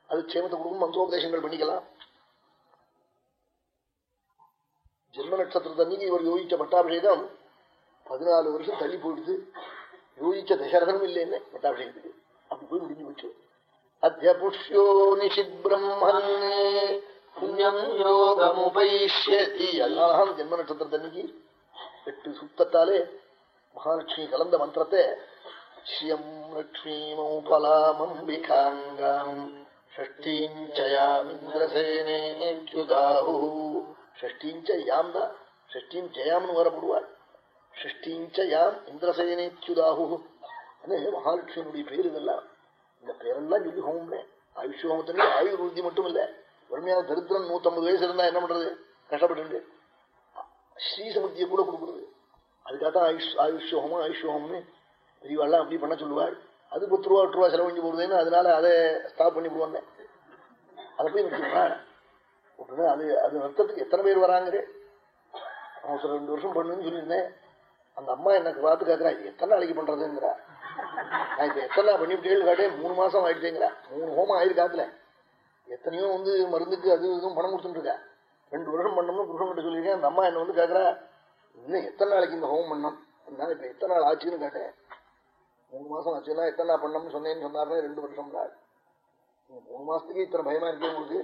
அது க்ஷேமத்தை கொடுக்கும் மந்திரோபதேசங்கள் பண்ணிக்கலாம். ஜென்ம நட்சத்திரத்தன்னைக்கு இவர் யோகிச்ச பட்டாபிஷேகம் பதினாலு வருஷம் தள்ளி போயிடுது. யோகிச்ச தசரதனும் இல்லைன்னு பட்டாபிஷேகத்துக்கு. அப்படி போய் முடிஞ்சு போச்சு. அத்திய நிஷித் பிரம்மன்னே புண்ணியம் யோகமுபைஷ்யதி. அதனாலதான் ஜென்ம நட்சத்திரத்தன்னைக்கு எட்டு சுத்தத்தாலே மகாலட்சுமி கலந்த மந்திரத்தை ஸ்ரீயம் லக்ஷ்மீமௌபலாமம்பிகாங்காம் ஷஷ்டீஞ்சயாமிந்திரசேனேத்யுதாஹு ஷஷ்டீஞ்ச யாம் தான் ஷஷ்டீம் ஜெயாம்னு வரப்படுவாள் ஷஷ்டீஞ்ச யாம் இந்திரசேனேத்யுதாஹு மகாலட்சுமியுடைய பேர் இதெல்லாம். இந்த பேரெல்லாம் சொல்லி ஹோம்னே ஆயுஷ் ஹோமத்தினே ஆயுர் விருத்தி மட்டும் இல்ல வறுமையான தரித்திரன் நூத்தம்பது வயசு இருந்தா என்ன பண்றது? கஷ்டப்பட்டு ஸ்ரீ சமுத்தியை கூட கொடுக்குறது. அதுக்காகத்தான் ஆயுஷ் ஆயுஷ் ஹோமம் ஆயுஷ் ஹோமம்னு பெரியவாள்லாம் அப்படி பண்ண சொல்லுவாள் அது பத்து ரூபா எட்டு ரூபா செலவழிஞ்சு போடுதுன்னு அதனால அதை ஸ்டாப் பண்ணி போடுவாங்க. அதை போய் நிறுத்திடுவா உடனே அது அது நிறுத்தத்துக்கு எத்தனை பேர் வராங்க அவன் சில ரெண்டு வருஷம் பண்ணுன்னு சொல்லியிருந்தேன். அந்த அம்மா எனக்கு பார்த்து கேட்கறா எத்தனை நாளைக்கு பண்றதுங்கிறா. நான் இப்ப எத்தனை பண்ணிவிட்டேன்னு காட்டேன். மூணு மாசம் ஆயிடுச்சேங்கிறா. மூணு ஹோமம் ஆயிருக்காத்துல எத்தனையோ வந்து மருந்துக்கு அது இதுவும் பணம் கொடுத்துட்டு இருக்கா. ரெண்டு வருஷம் பண்ணணும்னு புருஷன் கிட்ட சொல்லியிருக்கேன். அந்த அம்மா என்ன வந்து கேட்கறா இன்னும் எத்தனை நாளைக்கு இந்த ஹோமம் பண்ணோம் அதனால இப்ப எத்தனை நாள் ஆச்சுன்னு கேட்டேன். மூணு மாசம் ஆச்சுன்னா எத்தனை நாள் பண்ணோம்னு சொன்னேன்னு சொன்னாருன்னா ரெண்டு வருஷம் தான் மூணு மாசத்துக்கு இத்தனை பயமா இருக்கு உங்களுக்கு?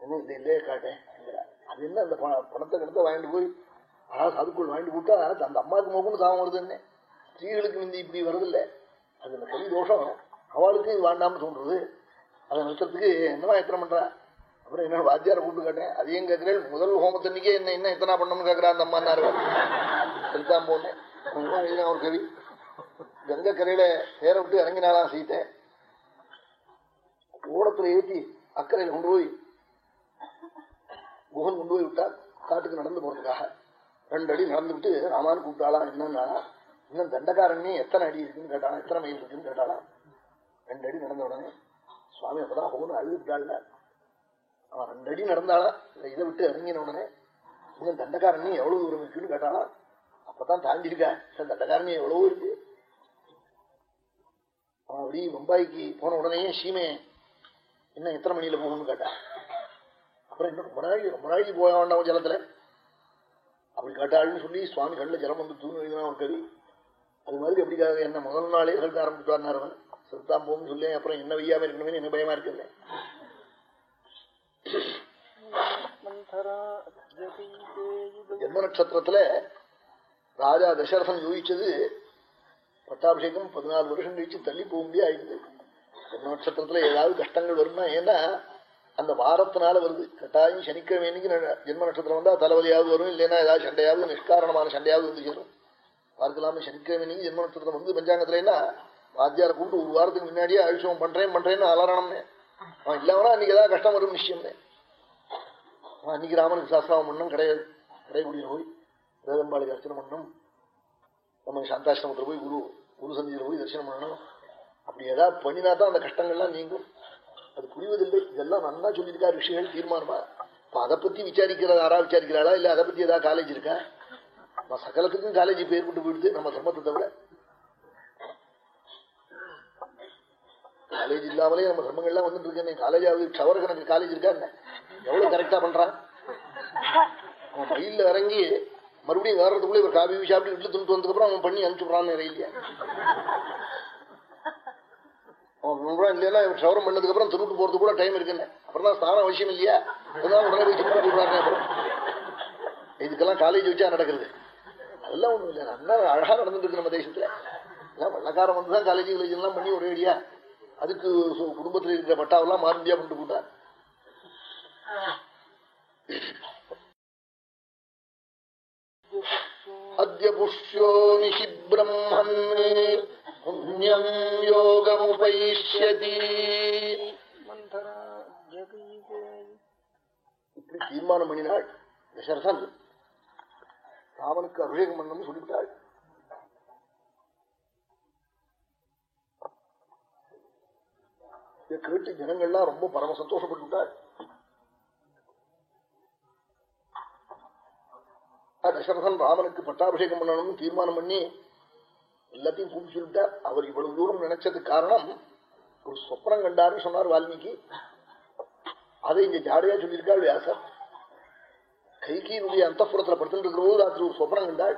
என்ன இல்லை இல்லையே காட்டேன். அது என்ன அந்த பணத்தை கிடத்த வாங்கிட்டு போய் அதாவது அதுக்குள் வாங்கிட்டு போட்டா அந்த அம்மாவுக்கு மோகம்னு தாமம் வருது என்ன? ஸ்திரீகளுக்கு முந்தி இப்படி வருதில்லை. அது இந்த கவி தோஷம். அவளுக்கு இது வேண்டாம்னு தோன்றுறது அதை நிறுத்தத்துக்கு என்னவா எத்தனை பண்றா? அப்புறம் என்ன வாத்தியாரை கூப்பிட்டு கேட்டேன் அதையும் கேட்கிறேன் முதல் ஹோமத்தன்னைக்கே என்ன என்ன எத்தனை பண்ணணும்னு கேட்கிறா அந்த அம்மா சரிதான் போனேன். ஒரு கவி. கங்கை கரையில பேர விட்டு இறங்கினாலாம் சீத்தை. ஓடத்துல ஏற்றி அக்கறையில கொண்டு போய் குகன் கொண்டு போய் விட்டா காட்டுக்கு நடந்து போறதுக்காக. ரெண்டு அடி நடந்துவிட்டு ராமான்னு கூப்பிட்டாலாம் என்னன்னா இன்னும் தண்டக்காரண்ணே எத்தனை அடி இருக்குன்னு கேட்டாலாம் எத்தனை மைல் இருக்குன்னு கேட்டாலாம் ரெண்டு அடி நடந்த உடனே சுவாமி அப்பதான் ஹோன்னு அழுதுட்டாள்ல அவன் ரெண்டு அடி நடந்தாளா இதை விட்டு இறங்கின உடனே இன்னும் தண்டக்காரண்ணே எவ்வளவு தூரம் இருக்குன்னு கேட்டாளா அப்பதான் தாண்டி இருக்கா சார் எவ்வளவு எவ்வளவோ இருக்கு. அவன் அப்படி மும்பாய்க்கு போன உடனே சீமே இன்னும் எத்தனை மணியில போகணும்னு கேட்டா? அப்புறம் இன்னும் ரொம்ப நாளைக்கு ரொம்ப நாளைக்கு போக வேண்டாம் ஜலத்துல. அப்படி கேட்டாள்னு சொல்லி சுவாமி கண்ணில் ஜலம் வந்து தூண் எழுதினா ஒரு கவி. அது மாதிரி எப்படிக்காக என்ன முதல் நாளே சொல்ல ஆரம்பிச்சுட்டார் அவன். செத்தான் போகும்னு சொல்லி அப்புறம் என்ன வெய்யாம இருக்கணும்னு என்ன பயமா இருக்குல்ல. ஜென்ம நட்சத்திரத்துல ராஜா தசரதன் யூகிச்சது பட்டாபிஷேகம் பதினாலு வருஷம் கழிச்சு தள்ளி போக முடியாது ஜென்ம நட்சத்திரத்துல ஏதாவது கஷ்டங்கள் வரும்னா ஏன்னா அந்த வாரத்தினால வருது. கட்டாயம் சனிக்கிழமை அன்னைக்கு ஜென்ம நட்சத்திரம் வந்தா தலைவலியாவது வரும் இல்லைன்னா ஏதாவது சண்டையாவது நிஷ்காரணமான சண்டையாவது வந்து சேரும். பார்க்கலாமே சனிக்கிழமை ஜென்ம நட்சத்திரம் வந்து பஞ்சாங்கத்துலன்னா வாத்தியாரை கூப்பிட்டு ஒரு வாரத்துக்கு முன்னாடியே ஆயுஷம் பண்றேன் பண்றேன்னு அலறணும்னே. அவன் இல்லாமனா அன்னைக்கு ஏதாவது கஷ்டம் வரும் நிச்சயம்னே அவன் அன்னைக்கு ராமனுக்கு சாஸ்திரம் பண்ணும் கிடையாது. கடைக்குடியில் போய் வேதம்பாளுக்கு அர்ச்சனை பண்ணணும் நம்ம சாந்தாசிரமத்தில் போய் குரு குரு சந்தியில் போய் தரிசனம் பண்ணணும். அப்படி ஏதாவது பண்ணினா தான் அந்த கஷ்டங்கள்லாம் நீங்கும். அது புரிவதில்லை. இதெல்லாம் நல்லா சொல்லியிருக்காரு விஷயங்கள் தீர்மானமா. இப்போ அதை பத்தி விசாரிக்கிறதா யாரா விசாரிக்கிறாளா? இல்ல அதை பத்தி ஏதாவது காலேஜ் இருக்கா? நம்ம சகலத்துக்கும் காலேஜ் பேர் கொண்டு போயிடுது நம்ம தர்மத்தை தவிர. காலேஜ் இல்லாமலே நம்ம தர்மங்கள்லாம் வந்துட்டு இருக்கேன் காலேஜ் ஆகுது ஷவர் கணக்கு காலேஜ் இருக்கா என்ன? எவ்வளவு கரெக்டா பண்றான்? அவன் ரயில்ல இறங்கி மறுபடியும் வேறதுக்குள்ள இவர் காபி சாப்பிட்டு இட்லி துண்டு வந்ததுக்கப்புறம் அவன் பண்ணி அனுப்பிச்சுடுறான்னு ரயில்லையா அவன் பண்றான் இல்லையா இவர் ஷவரம் பண்ணதுக்கு அப்புறம் திருட்டு போறது கூட டைம் இருக்குன்னு. அப்புறம் தான் ஸ்நானம் அவசியம் இல்லையா? அதான் உடனே போய் திருட்டு போடுறாங்க அப்புறம். இதுக்கெல்லாம் காலேஜ் வச்சா நடக்கிறது அதெல்லாம் ஒண்ணும் இல்லை நல்லா அழகா நடந்துட்டு இருக்கு நம்ம தேசத்துல. எல்லாம் வெள்ளக்காரன் வந்து தான் காலேஜ் காலேஜ் எல்லாம் பண்ணி ஒரே அடியா. அதுக்கு குடும்பத்தில் இருக்கிற பட்டாவெல்லாம் மாறுண்டியா பண்ணிட்டு போட்டார். அத்ய புஷ்யோ பிரம்மன் புண்ணியம் யோகமுபயிஷ்யதி இப்படி தீர்மானம் பண்ணினாள். தசரதன். அபிஷேகம் பண்ணணும்னு சொல்லிவிட்டாள். இதை கேட்டு ஜனங்கள்லாம் ரொம்ப பரம சந்தோஷப்பட்டுட்டாள் தசரதன் ராமனுக்கு பட்டாபிஷேகம் பண்ணணும்னு தீர்மானம் பண்ணி எல்லாத்தையும் கூப்பிட்டு சொல்லிட்டார் அவர் இவ்வளவு தூரம் நினைச்சதுக்கு காரணம் ஒரு சொப்னம் கண்டாருன்னு சொன்னார் வால்மீகி. அதை இங்க ஜாடையா சொல்லியிருக்காள் வியாசர். கைகியினுடைய அந்தப்புறத்துல படுத்துட்டு போது ராத்திரி ஒரு சொப்பனம் கண்டாள்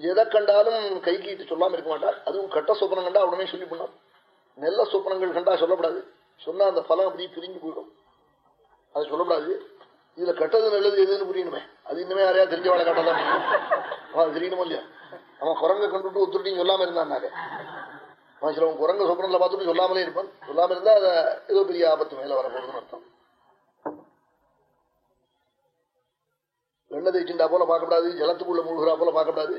எதை கண்டாலும் கைகிட்டு சொல்லாம இருக்க மாட்டாள் அதுவும் கட்ட சொப்பனம் கண்டா உடனே சொல்லி பண்ணார் நல்ல சொப்னங்கள் கண்டா சொல்லப்படாது. சொன்னா அந்த பலம் அப்படியே பிரிஞ்சு போயிடும். அது சொல்லப்படாது இதுல கட்டது நல்லது எதுன்னு புரியணுமே. அது இன்னுமே யாரையா தெரிஞ்சவாளை கட்டதான் அவன் தெரியணுமோ இல்லையா? அவன் குரங்க கண்டுட்டு ஒத்துட்டியும் சொல்லாம இருந்தான்னாங்க அவன் சிலவன் குரங்க சொப்பனத்துல பார்த்துட்டு சொல்லாமலே இருப்பான். சொல்லாம இருந்தா அதை ஏதோ பெரிய ஆபத்து மேல வரப்போகுதுன்னு அர்த்தம். வெண்ணை தேய்ச்சிண்டா போல பார்க்கக்கூடாது ஜலத்துக்குள்ள மூழ்கிறா போல பார்க்கக்கூடாது.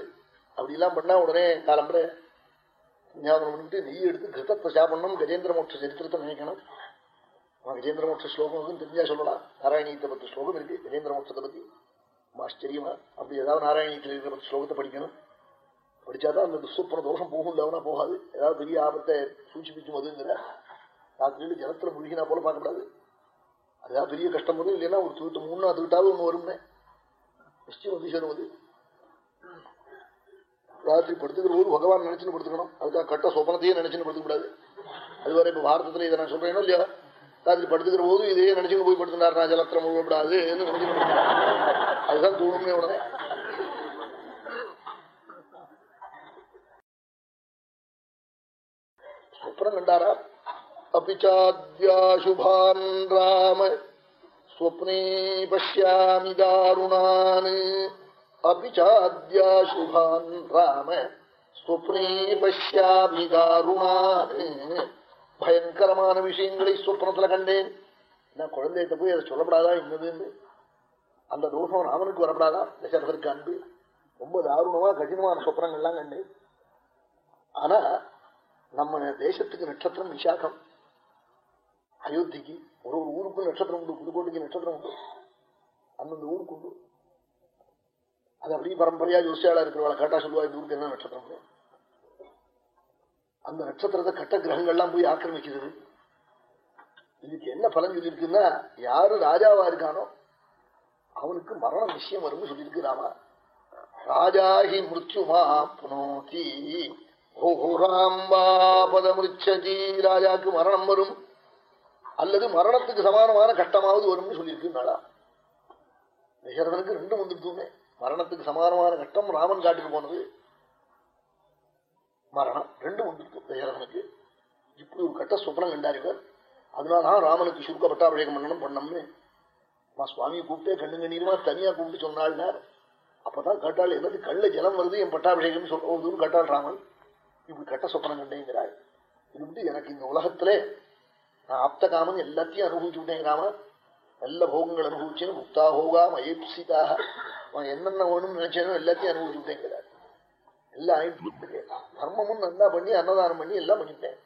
அப்படிலாம் பண்ணா உடனே காலம்புற ஞாபகம் பண்ணிட்டு நெய் எடுத்து கிருத்தத்தை சாப்பிடணும் கஜேந்திர மோட்ச சரித்திரத்தை நினைக்கணும். அவன் கஜேந்திர மோட்ச ஸ்லோகம் தெரிஞ்சா சொல்லலாம். நாராயணீயத்தை பத்தி ஸ்லோகம் இருக்கு. கஜேந்திர மோட்சத்தை பத்தி ஆச்சரியமா அப்படி ஏதாவது நாராயணீயத்தில் இருக்கிற பத்தி ஸ்லோகத்தை படிக்கணும். படிச்சாதான் அந்த துஷ்சுப்பன தோஷம் போகும் இல்லவனா போகாது. ஏதாவது பெரிய ஆபத்தை சூச்சிப்பிக்கும் அதுங்கிற ராத்திரியில் ஜலத்துல முழுகினா போல பார்க்கக்கூடாது அதுதான் பெரிய கஷ்டம் வரும் இல்லைன்னா ஒரு தூட்டு மூணு தூட்டாவது ஒன்று வரும்னே. நிச்சயம் வந்து சேரும் அது ராத்திரி படுத்துக்கிற போது பகவான் நினைச்சுன்னு படுத்துக்கணும். அதுக்காக கட்ட சொப்பனத்தையே நினைச்சுன்னு படுத்துக்கூடாது. அது வரை இப்ப பாரதத்துல இதை நான் சொல்றேனோ இல்லையா? ராத்திரி படுத்துக்கிற போது இதையே நினைச்சுங்க போய் படுத்துனார் நான் ஜலத்திரம் விடப்படாது அதுதான் தூணுமே உடனே. சொப்னம் கண்டாரா? அபிச்சாத்யாசுபான் ராம. ஸ்வப்னே பஷ்யாமி தாருணான். அபிச்சாத்யா சுபான் ராம ஸ்வப்னே பயங்கரமான விஷயங்களை சொப்னத்துல கண்டேன். நான் குழந்தைகிட்ட போய் அதை சொல்லப்படாதா இன்னதுன்னு அந்த தோஷம் ராமனுக்கு வரப்படாதா? தசரதற்கு அன்பு. ரொம்ப தாருணமா கடினமான சொப்னங்கள்லாம் கண்டேன். ஆனா நம்ம தேசத்துக்கு நட்சத்திரம் விசாகம். அயோத்திக்கு ஒரு ஒரு ஊருக்கும் நட்சத்திரம் உண்டு புதுக்கோட்டைக்கு நட்சத்திரம் உண்டு. அந்தந்த ஊருக்கு உண்டு. அது அப்படியே பரம்பரையா ஜோசியாளா இருக்கிறவளை கேட்டா சொல்லுவா இந்த ஊருக்கு என்ன நட்சத்திரம்? அந்த நட்சத்திரத்தை கட்ட கிரகங்கள்லாம் போய் ஆக்கிரமிக்கிறது இதுக்கு என்ன பலன் சொல்லியிருக்குன்னா யாரு ராஜாவா இருக்கானோ அவனுக்கு மரண விஷயம் வரும்னு சொல்லியிருக்கு ராமா. ராஜாஹி மிருத்யுமா புனோதி ஓராம்பாபதமிருச்சதி ராஜாக்கு மரணம் வரும். அல்லது மரணத்துக்கு சமானமான கட்டமாவது வரும்னு சொல்லியிருக்கு நாளா தசரதனுக்கு ரெண்டும் வந்துருக்குமே மரணத்துக்கு சமானமான கஷ்டம் ராமன் காட்டுக்கு போனது. மரணம் ரெண்டும் வந்துருக்கு தசரதனுக்கு இப்படி ஒரு கட்ட சுப்பனம் கண்டார் இவர். அதனாலதான் ராமனுக்கு சுருக்க பட்டாபிஷேகம் பண்ணணும் பண்ணம்னு. சுவாமியை கூப்பிட்டே கண்ணுங்க நீருமா தனியா கூப்பிட்டு சொன்னாள்னார். அப்பதான் கேட்டாள் என்னது கள்ள ஜலம் வருது என் பட்டாபிஷேகம் சொல்றதுன்னு கேட்டாள் ராமன். இப்படி கட்ட சொப்பனம் கண்டேங்கிறாள். இது வந்து எனக்கு இந்த உலகத்திலே நான் ஆப்த காமன் எல்லாத்தையும் அனுபவிச்சு விட்டேன் ராமன். நல்ல போகங்கள் அனுபவிச்சேன் முக்தா போகா மயப்சிதாக அவன் என்னென்ன வேணும்னு நினைச்சேனோ எல்லாத்தையும் அனுபவிச்சுட்டேங்கிறார் எல்லாம் ஆயிட்டு தர்மமும் நல்லா பண்ணி அன்னதானம் பண்ணி எல்லாம் பண்ணிட்டேன்.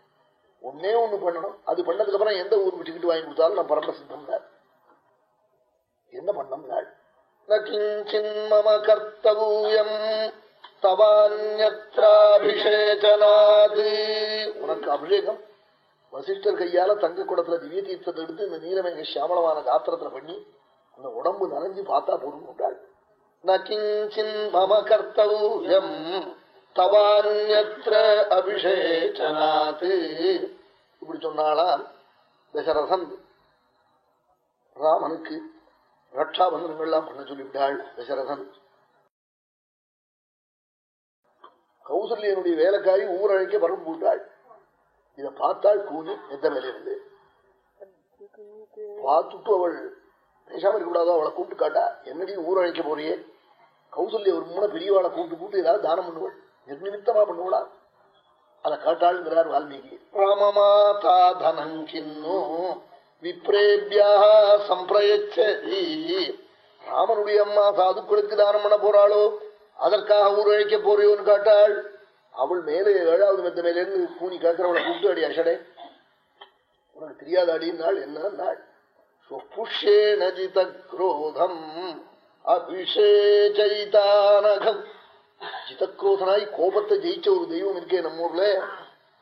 ஒன்னே ஒண்ணு பண்ணணும். அது பண்ணதுக்கு அப்புறம் எந்த ஊருக்கு டிக்கெட் வாங்கி கொடுத்தாலும் நான் பரம சித்தம் என்ன பண்ணம் நாள்? மம கர்த்தவூயம் தவான்யத்ராபிஷேகனாது உனக்கு அபிஷேகம்? வசிஷ்டர் கையால தங்க குடத்துல திவ்ய தீர்த்தத்தை எடுத்து இந்த நீலமேக சியாமளமான காத்திரத்துல பண்ணி அந்த உடம்பு நனைஞ்சு பார்த்தா பொருள் நகிஞ்சின் மம கர்த்தவூயம் தவான்யத்ர அபிஷேகனாது இப்படி சொன்னாலாம் தசரதன். ராமனுக்கு ரட்சாபந்தனங்கள்லாம் பண்ண சொல்லிவிட்டாள் தசரதன். கௌசல்யனுடைய வேலைக்காரி ஊரழைக்க வரும் போட்டாள். இதை பார்த்தாள் கூலி எந்த மேலிருந்து பார்த்துட்டு அவள் பேசாமல் இருக்கக்கூடாதோ? அவளை கூப்பிட்டு காட்டா என்னடி ஊரழைக்க போறியே? கௌசல்ய ஒரு மூணு பெரியவாளை கூப்பிட்டு கூப்பிட்டு ஏதாவது தானம் பண்ணுவாள். நிர்நிமித்தமா பண்ணுவாளா? அதை காட்டாளுங்கிறார் வால்மீகி. ராமமாதா தனங்கின்னு விப்ரேபியா சம்பிரயச்சரி ராமனுடைய அம்மா சாதுக்களுக்கு தானம் பண்ண போறாளோ? அதற்காக ஊரழைக்க போறியோன்னு காட்டாள். அவள் மேலே ஏழாவது மெத்த மேல இருந்து கூனி கேட்கிறவளை கூப்பிட்டு அடி அஷடே உனக்கு தெரியாத அடினாள் என்ன நாள்? புஷ்யேனஜித குரோதம் அபிஷேகிதானகம் ஜிதக்ரோதனாய் கோபத்தை ஜெயிச்ச ஒரு தெய்வம் இருக்கே நம்ம ஊர்ல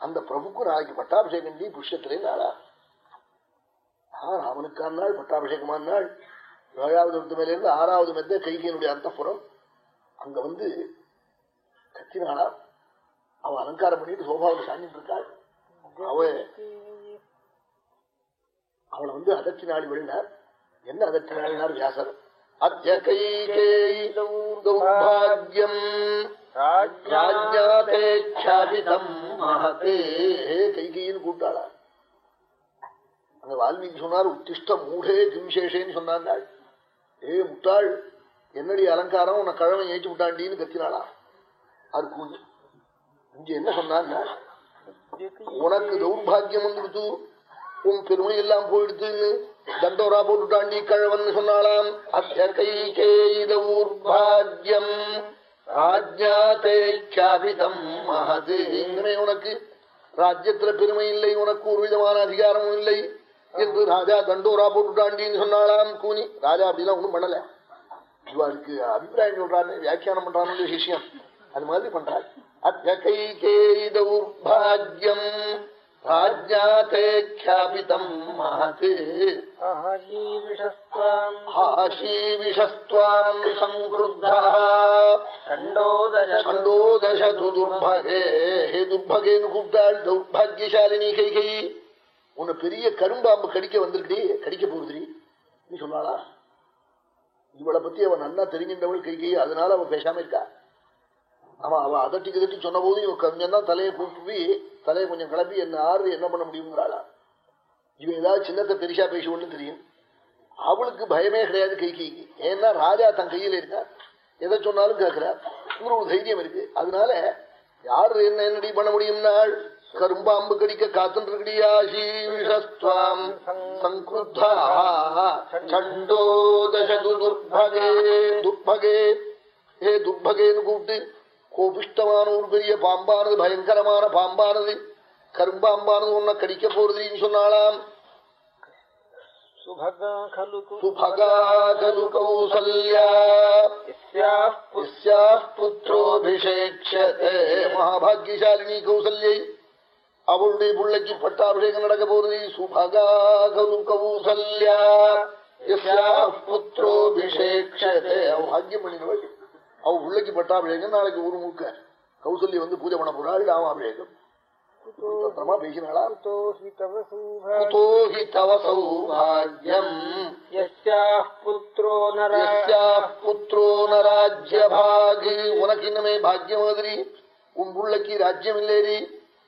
அந்த பிரபுக்கு நாளைக்கு பட்டாபிஷேகம் பண்ணி புஷ்யத்திலே நாளா ராமனுக்கான நாள் பட்டாபிஷேகமான நாள் ஏழாவது மெத்த மேல இருந்து ஆறாவது மெத்த கைகையினுடைய அந்தப்புறம் அங்க வந்து கத்தினாளா அவ அலங்காரம் பண்ணிட்டு சோபாவில் சாஞ்சிட்டு இருக்காள் அவ அவளை வந்து அதட்டினாள் விழுந்தார் என்ன அதட்டினாள் வியாசர் அத்தியகைகேயம் கைகைன்னு கூப்பிட்டாளா அங்க வால்மீகி சொன்னார் உத்திஷ்ட மூடே கிம்சேஷேன்னு சொன்னாள் ஏ முட்டாள் என்னடி அலங்காரம்? உன்னை கழவன் ஏற்றி விட்டாண்டின்னு கத்தினாளா? அது கூஞ்சு. இங்க என்ன சொன்னாங்க? உனக்கு தௌர்பாகியம் வந்துடுத்து உன் பெருமை எல்லாம் போயிடுத்துன்னு தண்டோரா போட்டுட்டாண்டி கழவன் சொன்னாலாம் அத்தியகைகேதௌர்பாகியம் ராஜ்யாதேக்கியாபிதம் மகது இனிமே உனக்கு ராஜ்யத்துல பெருமை இல்லை உனக்கு ஒரு விதமான அதிகாரமும் இல்லை என்று ராஜா தண்டோரா போட்டுட்டாண்டின்னு சொன்னாலாம் கூனி ராஜா அப்படிலாம் ஒண்ணும் பண்ணல இவாளுக்கு அபிப்பிராயம் சொல்றாரு வியாக்கியானம் பண்றான்னு விஷயம் அது மாதிரி பண்றாள் அத்தியகைகேதௌர்பாகியம் ராஜ்யாத்தேக்கியாபிதம் மகத். ஆஷீவிஷஸ்துவாம் சங்கிருத்தः கண்டோதசது துர்பகே. ஹே துர்பகேன்னு கூப்பிட்டாள் தௌர்பாகியசாலினி கைகை உன்னை பெரிய கரும்பாம்பு கடிக்க வந்திருக்கடி. கடிக்க போகுதுடி. நீ சொன்னாளா? இவளை பத்தி அவன் நல்லா தெரிஞ்சின்றவள் கைகை அதனால அவன் பேசாம இருக்கா? ஆமா அவ அதட்டி கதட்டி சொன்ன போது இவன் கொஞ்சம் தான் தலையை கூப்பி தலையை கொஞ்சம் கிளப்பி என்ன ஆறு என்ன பண்ண முடியுங்கிறாளா? இவன் ஏதாவது சின்னத்தை பெருசா பேசுவோன்னு தெரியும். அவளுக்கு பயமே கிடையாது கை கைக்கு ஏன்னா ராஜா தன் கையில இருக்கா எதை சொன்னாலும் கேட்கிறார் ஒரு தைரியம் இருக்கு. அதனால யாரு என்ன என்னடி பண்ண முடியும்னாள்? கரும்பாம்பு கடிக்க காத்துருக்கடியாசீவிஷஸ்துவாம் சங்குத்தா சண்டோதசது துர்பகே துர்பகே. ஹே துர்பகேன்னு கூப்பிட்டு கோபிஷ்டமான ஒரு பெரிய பாம்பானது பயங்கரமான பாம்பானது கரும்பாம்பானது உன்னை கடிக்க போறதுன்னு சொன்னாலாம் மகாபாகியசாலினி கௌசல்யை. அவளுடைய பிள்ளைக்கு பட்டாபிஷேகம் நடக்க போறது சுபகாகலு கௌசல்யா. புத்திரோபிஷேக்ஷதே. அவன் பாக்கியம் பண்ணினவள் அவ பிள்ளைக்கு பட்டாபிஷேகம் நாளைக்கு ஊர் முழுக்க கௌசல்ய வந்து பூஜை பண்ண போறாள் ராமாபிஷேகம் பத்திரமா பேசினாளா? உனக்கு இன்னமே பாக்கியம் மாதிரி உன் புள்ளைக்கு ராஜ்யம் இல்லேரி?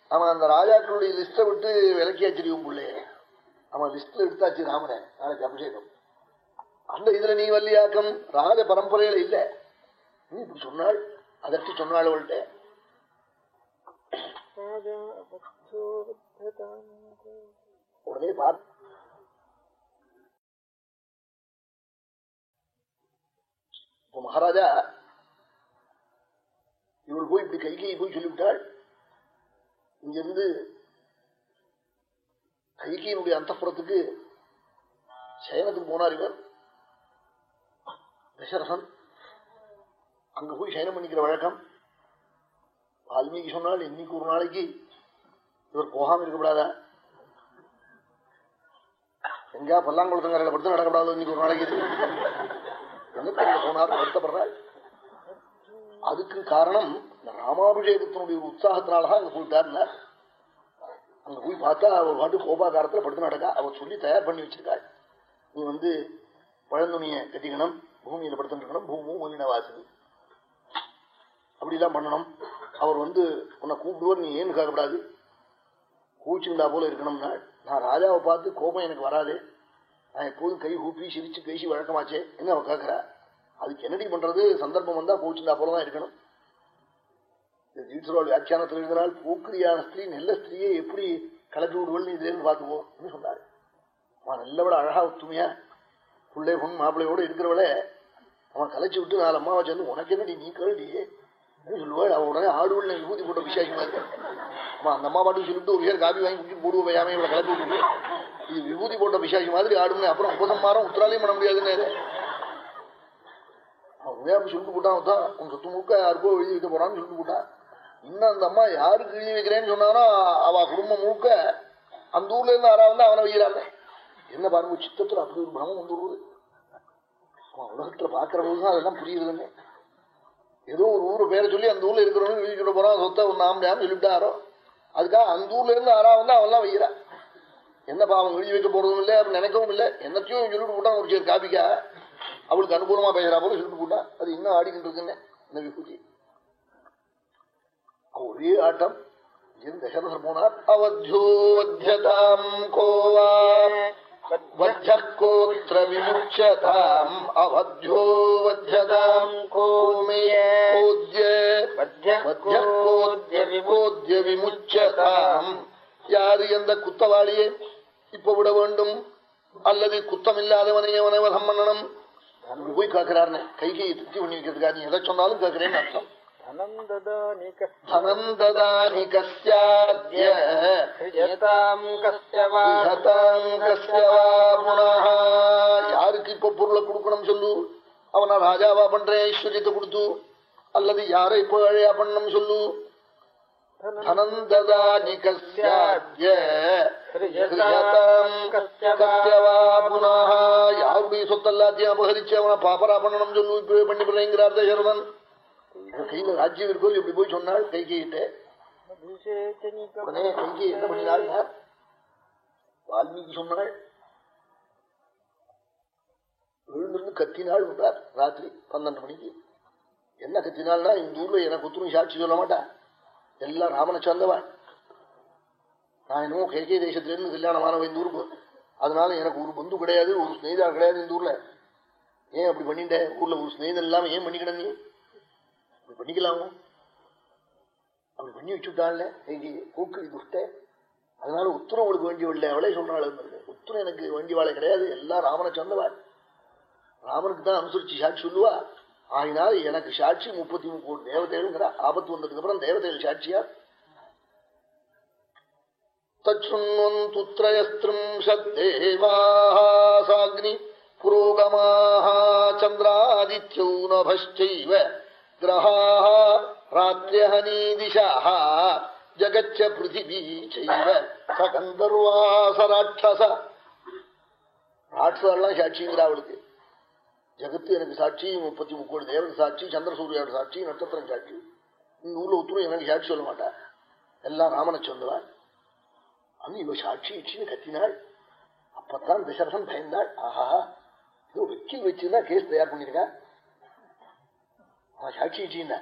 அவன் அந்த ராஜாக்களுடைய லிஸ்ட விட்டு விலக்கியாச்சு உன் புள்ளைய. அவன் லிஸ்ட்ல எடுத்தாச்சு ராமனை நாளைக்கு அபிஷேகம். அந்த இதுல நீ வல்லியாக்கம் ராஜ பரம்பரையில இல்ல. நீ இப்படி சொன்னாள் அதற்கு சொன்னாள் அவள்கிட்ட. உடனே பார்த்து மகாராஜா இவள் போய் இப்படி கைகையை போய் சொல்லிவிட்டாள். இங்கிருந்து கைகையினுடைய அந்தப்புறத்துக்கு சயனத்துக்கு போனார் இவர். தசரசன் அங்க போய் சயனம் பண்ணிக்கிற வழக்கம். வால்மீகி சொன்னால் இன்னைக்கு ஒரு நாளைக்கு இவர் போகாம இருக்கக்கூடாதா? எங்கயா பல்லாங்குளத்தங்கரையில படுத்து நடக்கப்படாது இன்னைக்கு ஒரு நாளைக்கு? போனார் வருத்தப்படுறாள் அதுக்கு காரணம் ராமாபிஷேகத்தினுடைய ஒரு உற்சாகத்தினாலதான் அங்க போயிட்டார்ல அங்க போய் பார்த்தா அவர் பாட்டு கோபாகாரத்துல படுத்து நடக்கா. அவர் சொல்லி தயார் பண்ணி வச்சிருக்காள் நீ வந்து பழந்துணிய கட்டிக்கணும் பூமியில படுத்துட்டு இருக்கணும் பூமும் மூலினவாசினி அப்படிலாம் பண்ணணும். அவர் வந்து உன்னை கூப்பிடுவார் நீ ஏன்னு கேட்கக்கூடாது. கூச்சுண்டா போல இருக்கணும்னா நான் ராஜாவை பார்த்து கோபம் எனக்கு வராது. நான் எப்போதும் கை கூப்பி சிரிச்சு பேசி வழக்கமாச்சே. என்ன அவ கேட்கறா? அதுக்கு என்னடி பண்றது? சந்தர்ப்பம் வந்தா கூச்சுண்டா போலதான் இருக்கணும். தீட்சரோல் வியாக்கியானத்தில் எழுதினால் போக்கிரியான ஸ்திரீ நல்ல ஸ்திரீயை எப்படி கலக்கி விடுவல் இதுலேருந்து இருந்து சொன்னாரு அவன் நல்லவள அழகா ஒத்துமையா. பிள்ளை பொண்ணு மாப்பிள்ளையோட இருக்கிறவளை அவன் கலைச்சி விட்டு நாலு அம்மாவை சேர்ந்து உனக்கு என்னடி நீ கேள்வியே சொல்லுவாள் அவன் உடனே ஆடுவள் விபூதி போட்ட விசேஷமா இருக்கும் அம்மா அந்த அம்மா பாட்டு சொல்லிட்டு ஒரு பேர் காபி வாங்கி குடிச்சு போடுவோம் வையாம இவ்வளவு கிளப்பி விட்டுட்டு. இது விபூதி போட்ட விசேஷம் மாதிரி ஆடுமே அப்புறம் உபசம்மாரம் உத்தராலையும் பண்ண முடியாதுன்னு. அவன் உண்மையா சொல்லிட்டு போட்டான் தான் உன் சொத்து முழுக்க யாருக்கோ எழுதி வைக்க போறான்னு சொல்லிட்டு போட்டான். இன்னும் அந்த அம்மா யாருக்கு எழுதி வைக்கிறேன்னு சொன்னானோ அவ குடும்பம் முழுக்க அந்த ஊர்ல இருந்து ஆறா வந்து அவனை வைக்கிறாங்க. என்ன பாருங்க சித்தத்துல அப்படி ஒரு பிரமம் வந்துடுறது உலகத்துல பாக்குற போதுதான் அதெல்லாம் புரியுதுன்னு. ஏதோ ஒரு ஊர் பேரை சொல்லி அந்த ஊர்ல இருக்கிறவங்க எழுதி சொல்ல போறான் சொத்தை ஒரு நாம சொல்லிவிட்டாரோ. அதுக்காக அந்த ஊர்ல இருந்து ஆறா வந்து அவெல்லாம் வைக்கிறா என்ன பாவம் எழுதி வைக்க போறதும் இல்லை அப்படி நினைக்கவும் இல்லை. என்னத்தையும் சொல்லிட்டு போட்டான் ஒரு சேர் காப்பிக்கா. அவளுக்கு அனுகூலமா பேசுறா போல சொல்லிட்டு போட்டான். அது இன்னும் ஆடிக்கிட்டு இருக்குன்னு இந்த விபூதி. ஒரே ஆட்டம். தசரசர் போனார்? அவத்யோத்யதாம் கோவா. வத்தியோத்திர விமுட்சதாம் அவத்தியோ வத்தியதாம் கோத்ய விமுட்சதாம் யாரு எந்த குத்தவாளியே இப்ப விட வேண்டும். அல்லது குத்தம் இல்லாதவனை அவனை வதம் பண்ணணும் போய் கேட்கிறாருன்னு கைகையை திருப்தி பண்ணி வைக்கிறதுக்காக நீ எதை சொன்னாலும் கேட்கிறேன்னு அர்த்தம். தனம் ததானி கஸ்யாத்ய யாருக்கு இப்ப பொருளை கொடுக்கணும் சொல்லு அவனை ராஜாவா பண்றேன் ஐஸ்வர்யத்தை கொடுத்து அல்லது யாரை இப்போ அழையா பண்ணணும் சொல்லு தனம் ததானி கஸ்யாத்ய யாருடைய சொத்தெல்லாத்தையும் அபகரிச்சு அவனை பாப்பரா பண்ணணும் சொல்லு இப்பவே பண்ணி பிள்ளைங்கிறார் தசரதன் கையில ராஜ்யம் இருக்கோ இப்படி போய் சொன்னாள் கைகிட்ட உடனே கைகி என்ன? பண்ணினாள் வால்மீகி சொன்னாள். விழுந்திருந்து கத்தினாள் விட்டார். ராத்திரி பன்னெண்டு மணிக்கு. என்ன கத்தினாள்னா இந்த ஊர்ல எனக்கு ஒத்துணும் சாட்சி சொல்ல மாட்டான் எல்லாம் ராமனை சார்ந்தவன். நான் என்னமோ கைகை தேசத்திலிருந்து கல்யாணமானவன் இந்த ஊருக்கு. அதனால எனக்கு ஒரு பந்து கிடையாது ஒரு ஸ்நேகிதா கிடையாது இந்த ஊர்ல. ஏன் அப்படி பண்ணிட்டேன் ஊர்ல ஒரு ஸ்நேகிதம் இல்லாம ஏன் பண்ணிக்கிட நீ? அப்படி பண்ணிக்கலாமோ அப்படி பண்ணி வச்சுட்டாள்ல கைகி கூக்கு துஷ்ட அதனால உத்தரம் அவளுக்கு வேண்டியவில்லை அவளே சொன்னாள் உத்தரம் எனக்கு வேண்டியவாளே கிடையாது எல்லாம் ராமனை சொந்தவாள் ராமனுக்கு தான் அனுசரிச்சு சாட்சி சொல்லுவா ஆகினால் எனக்கு சாட்சி முப்பத்தி மூணு தேவதைகள்ங்கிற ஆபத்து வந்ததுக்கு அப்புறம் தேவதைகள் சாட்சியா தச்சுன்வந்துத்ரயஸ்திரிம்சத்தேவாசாக்னி புரோகமாக சந்திராதித்யௌ நபைவ கிரகாः ராத்திரியஹனீதிஷாः ஜகச்ச பிருத்திவி செய்வ சகந்தர்வாச ராட்சச சாட்சிங்கிறா அவளுக்கு ஜகத்து எனக்கு சாட்சி முப்பத்தி முக்கோடி தேவன் சாட்சி சந்திரசூரியோட சாட்சி நட்சத்திரம் சாட்சி இந்த ஊர்ல ஒத்துரும் எனக்கு சாட்சி சொல்ல மாட்டா. எல்லாம் ராமனை சொந்தவாள் அங்க இவ சாட்சி இச்சின்னு கத்தினாள். அப்பத்தான் தசரசன் பயந்தாள். ஆஹா இது வக்கீல் வச்சுதான் கேஸ் தயார் பண்ணிருக்கா. அவன் சாட்சி இச்சின்னா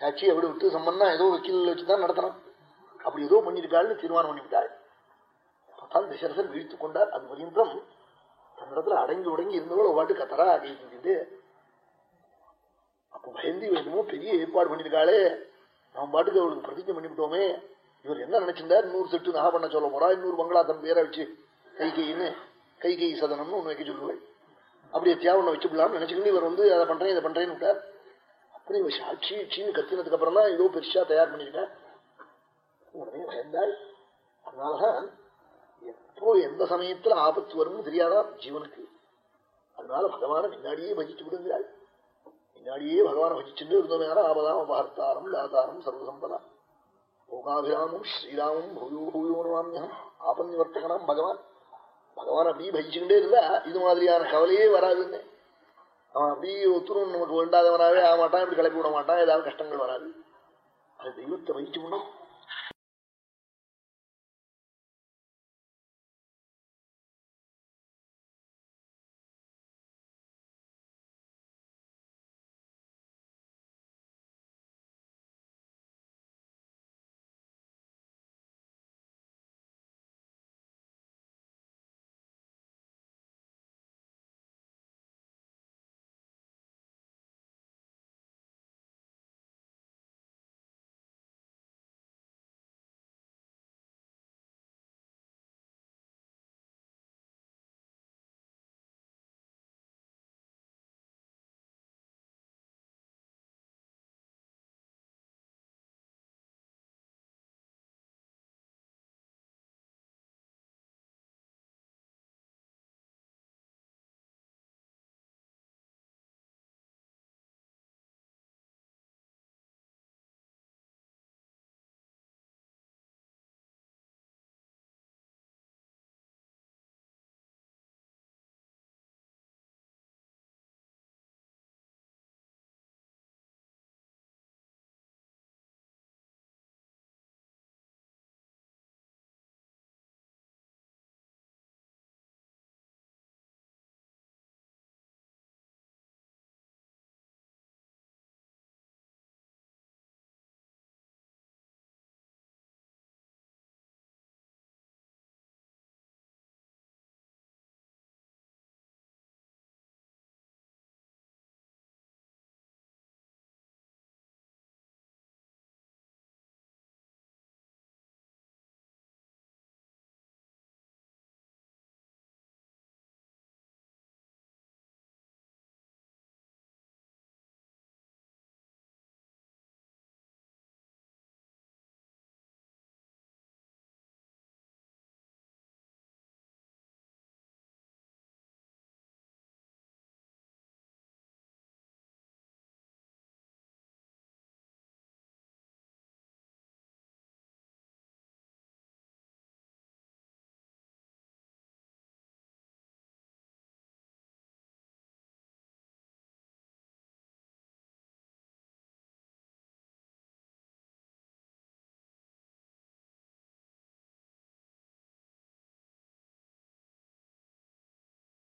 சாட்சி எப்படி விட்டு சம்பந்தம் ஏதோ வக்கீல் வச்சுதான் நடத்தணும் அப்படி ஏதோ பண்ணிருக்காள்னு தீர்மானம் பண்ணிவிட்டாள் அப்பதான் தசரசன் வீழ்த்து கொண்டார் அது பரியந்தம் தன்னிடத்துல அடங்கி உடங்கி இருந்தவளோ வாட்டு கத்தரா அப்படின்னு அப்ப பயந்தி என்னமோ பெரிய ஏற்பாடு பண்ணியிருக்காளே நாம் பாட்டுக்கு அவளுக்கு பிரதிஜை பண்ணிவிட்டோமே இவர் என்ன நினைச்சிருந்தார் இன்னொரு செட்டு நகை பண்ண சொல்ல போறா இன்னொரு பங்களா தன் பேரை வச்சு கைகைன்னு கைகை சதனம்னு ஒண்ணு வைக்க சொல்லுவேன் அப்படியே ஒன்று வச்சுக்கலாம்னு நினைச்சுக்கிட்டு இவர் வந்து அதை பண்றேன் இதை பண்றேன்னு விட்டார். அப்படி இவர் சாட்சி சீன்னு கத்தினதுக்கு அப்புறம் தான் ஏதோ பெருசா தயார் பண்ணிருக்கேன் உடனே பயந்தாள். அதனாலதான் எப்போ எந்த சமயத்துல ஆபத்து வரும்னு தெரியாதா? ஜீவனுக்கு. அதனால பகவான முன்னாடியே பஜிச்சு விடுங்கிறாள் முன்னாடியே பகவானை பஜிச்சுட்டு இருந்தோம் ஆபதாம் அபஹர்த்தாரம் தாத்தாரம் சர்வசம்பதா. போகாபிராமம் ஸ்ரீராமம் பூயோ பூயோர்வாமியம் ஆபன்னிவர்த்தகனாம் பகவான். பகவான் அப்படியே பஜிச்சுக்கிட்டே இருந்தா இது மாதிரியான கவலையே வராதுன்னு அவன் அப்படியே ஒத்துரும் நமக்கு வேண்டாதவனாவே ஆக மாட்டான் இப்படி கிளப்பி விட மாட்டான் ஏதாவது கஷ்டங்கள் வராது. அது தெய்வத்தை பயிச்சு பண்ணும்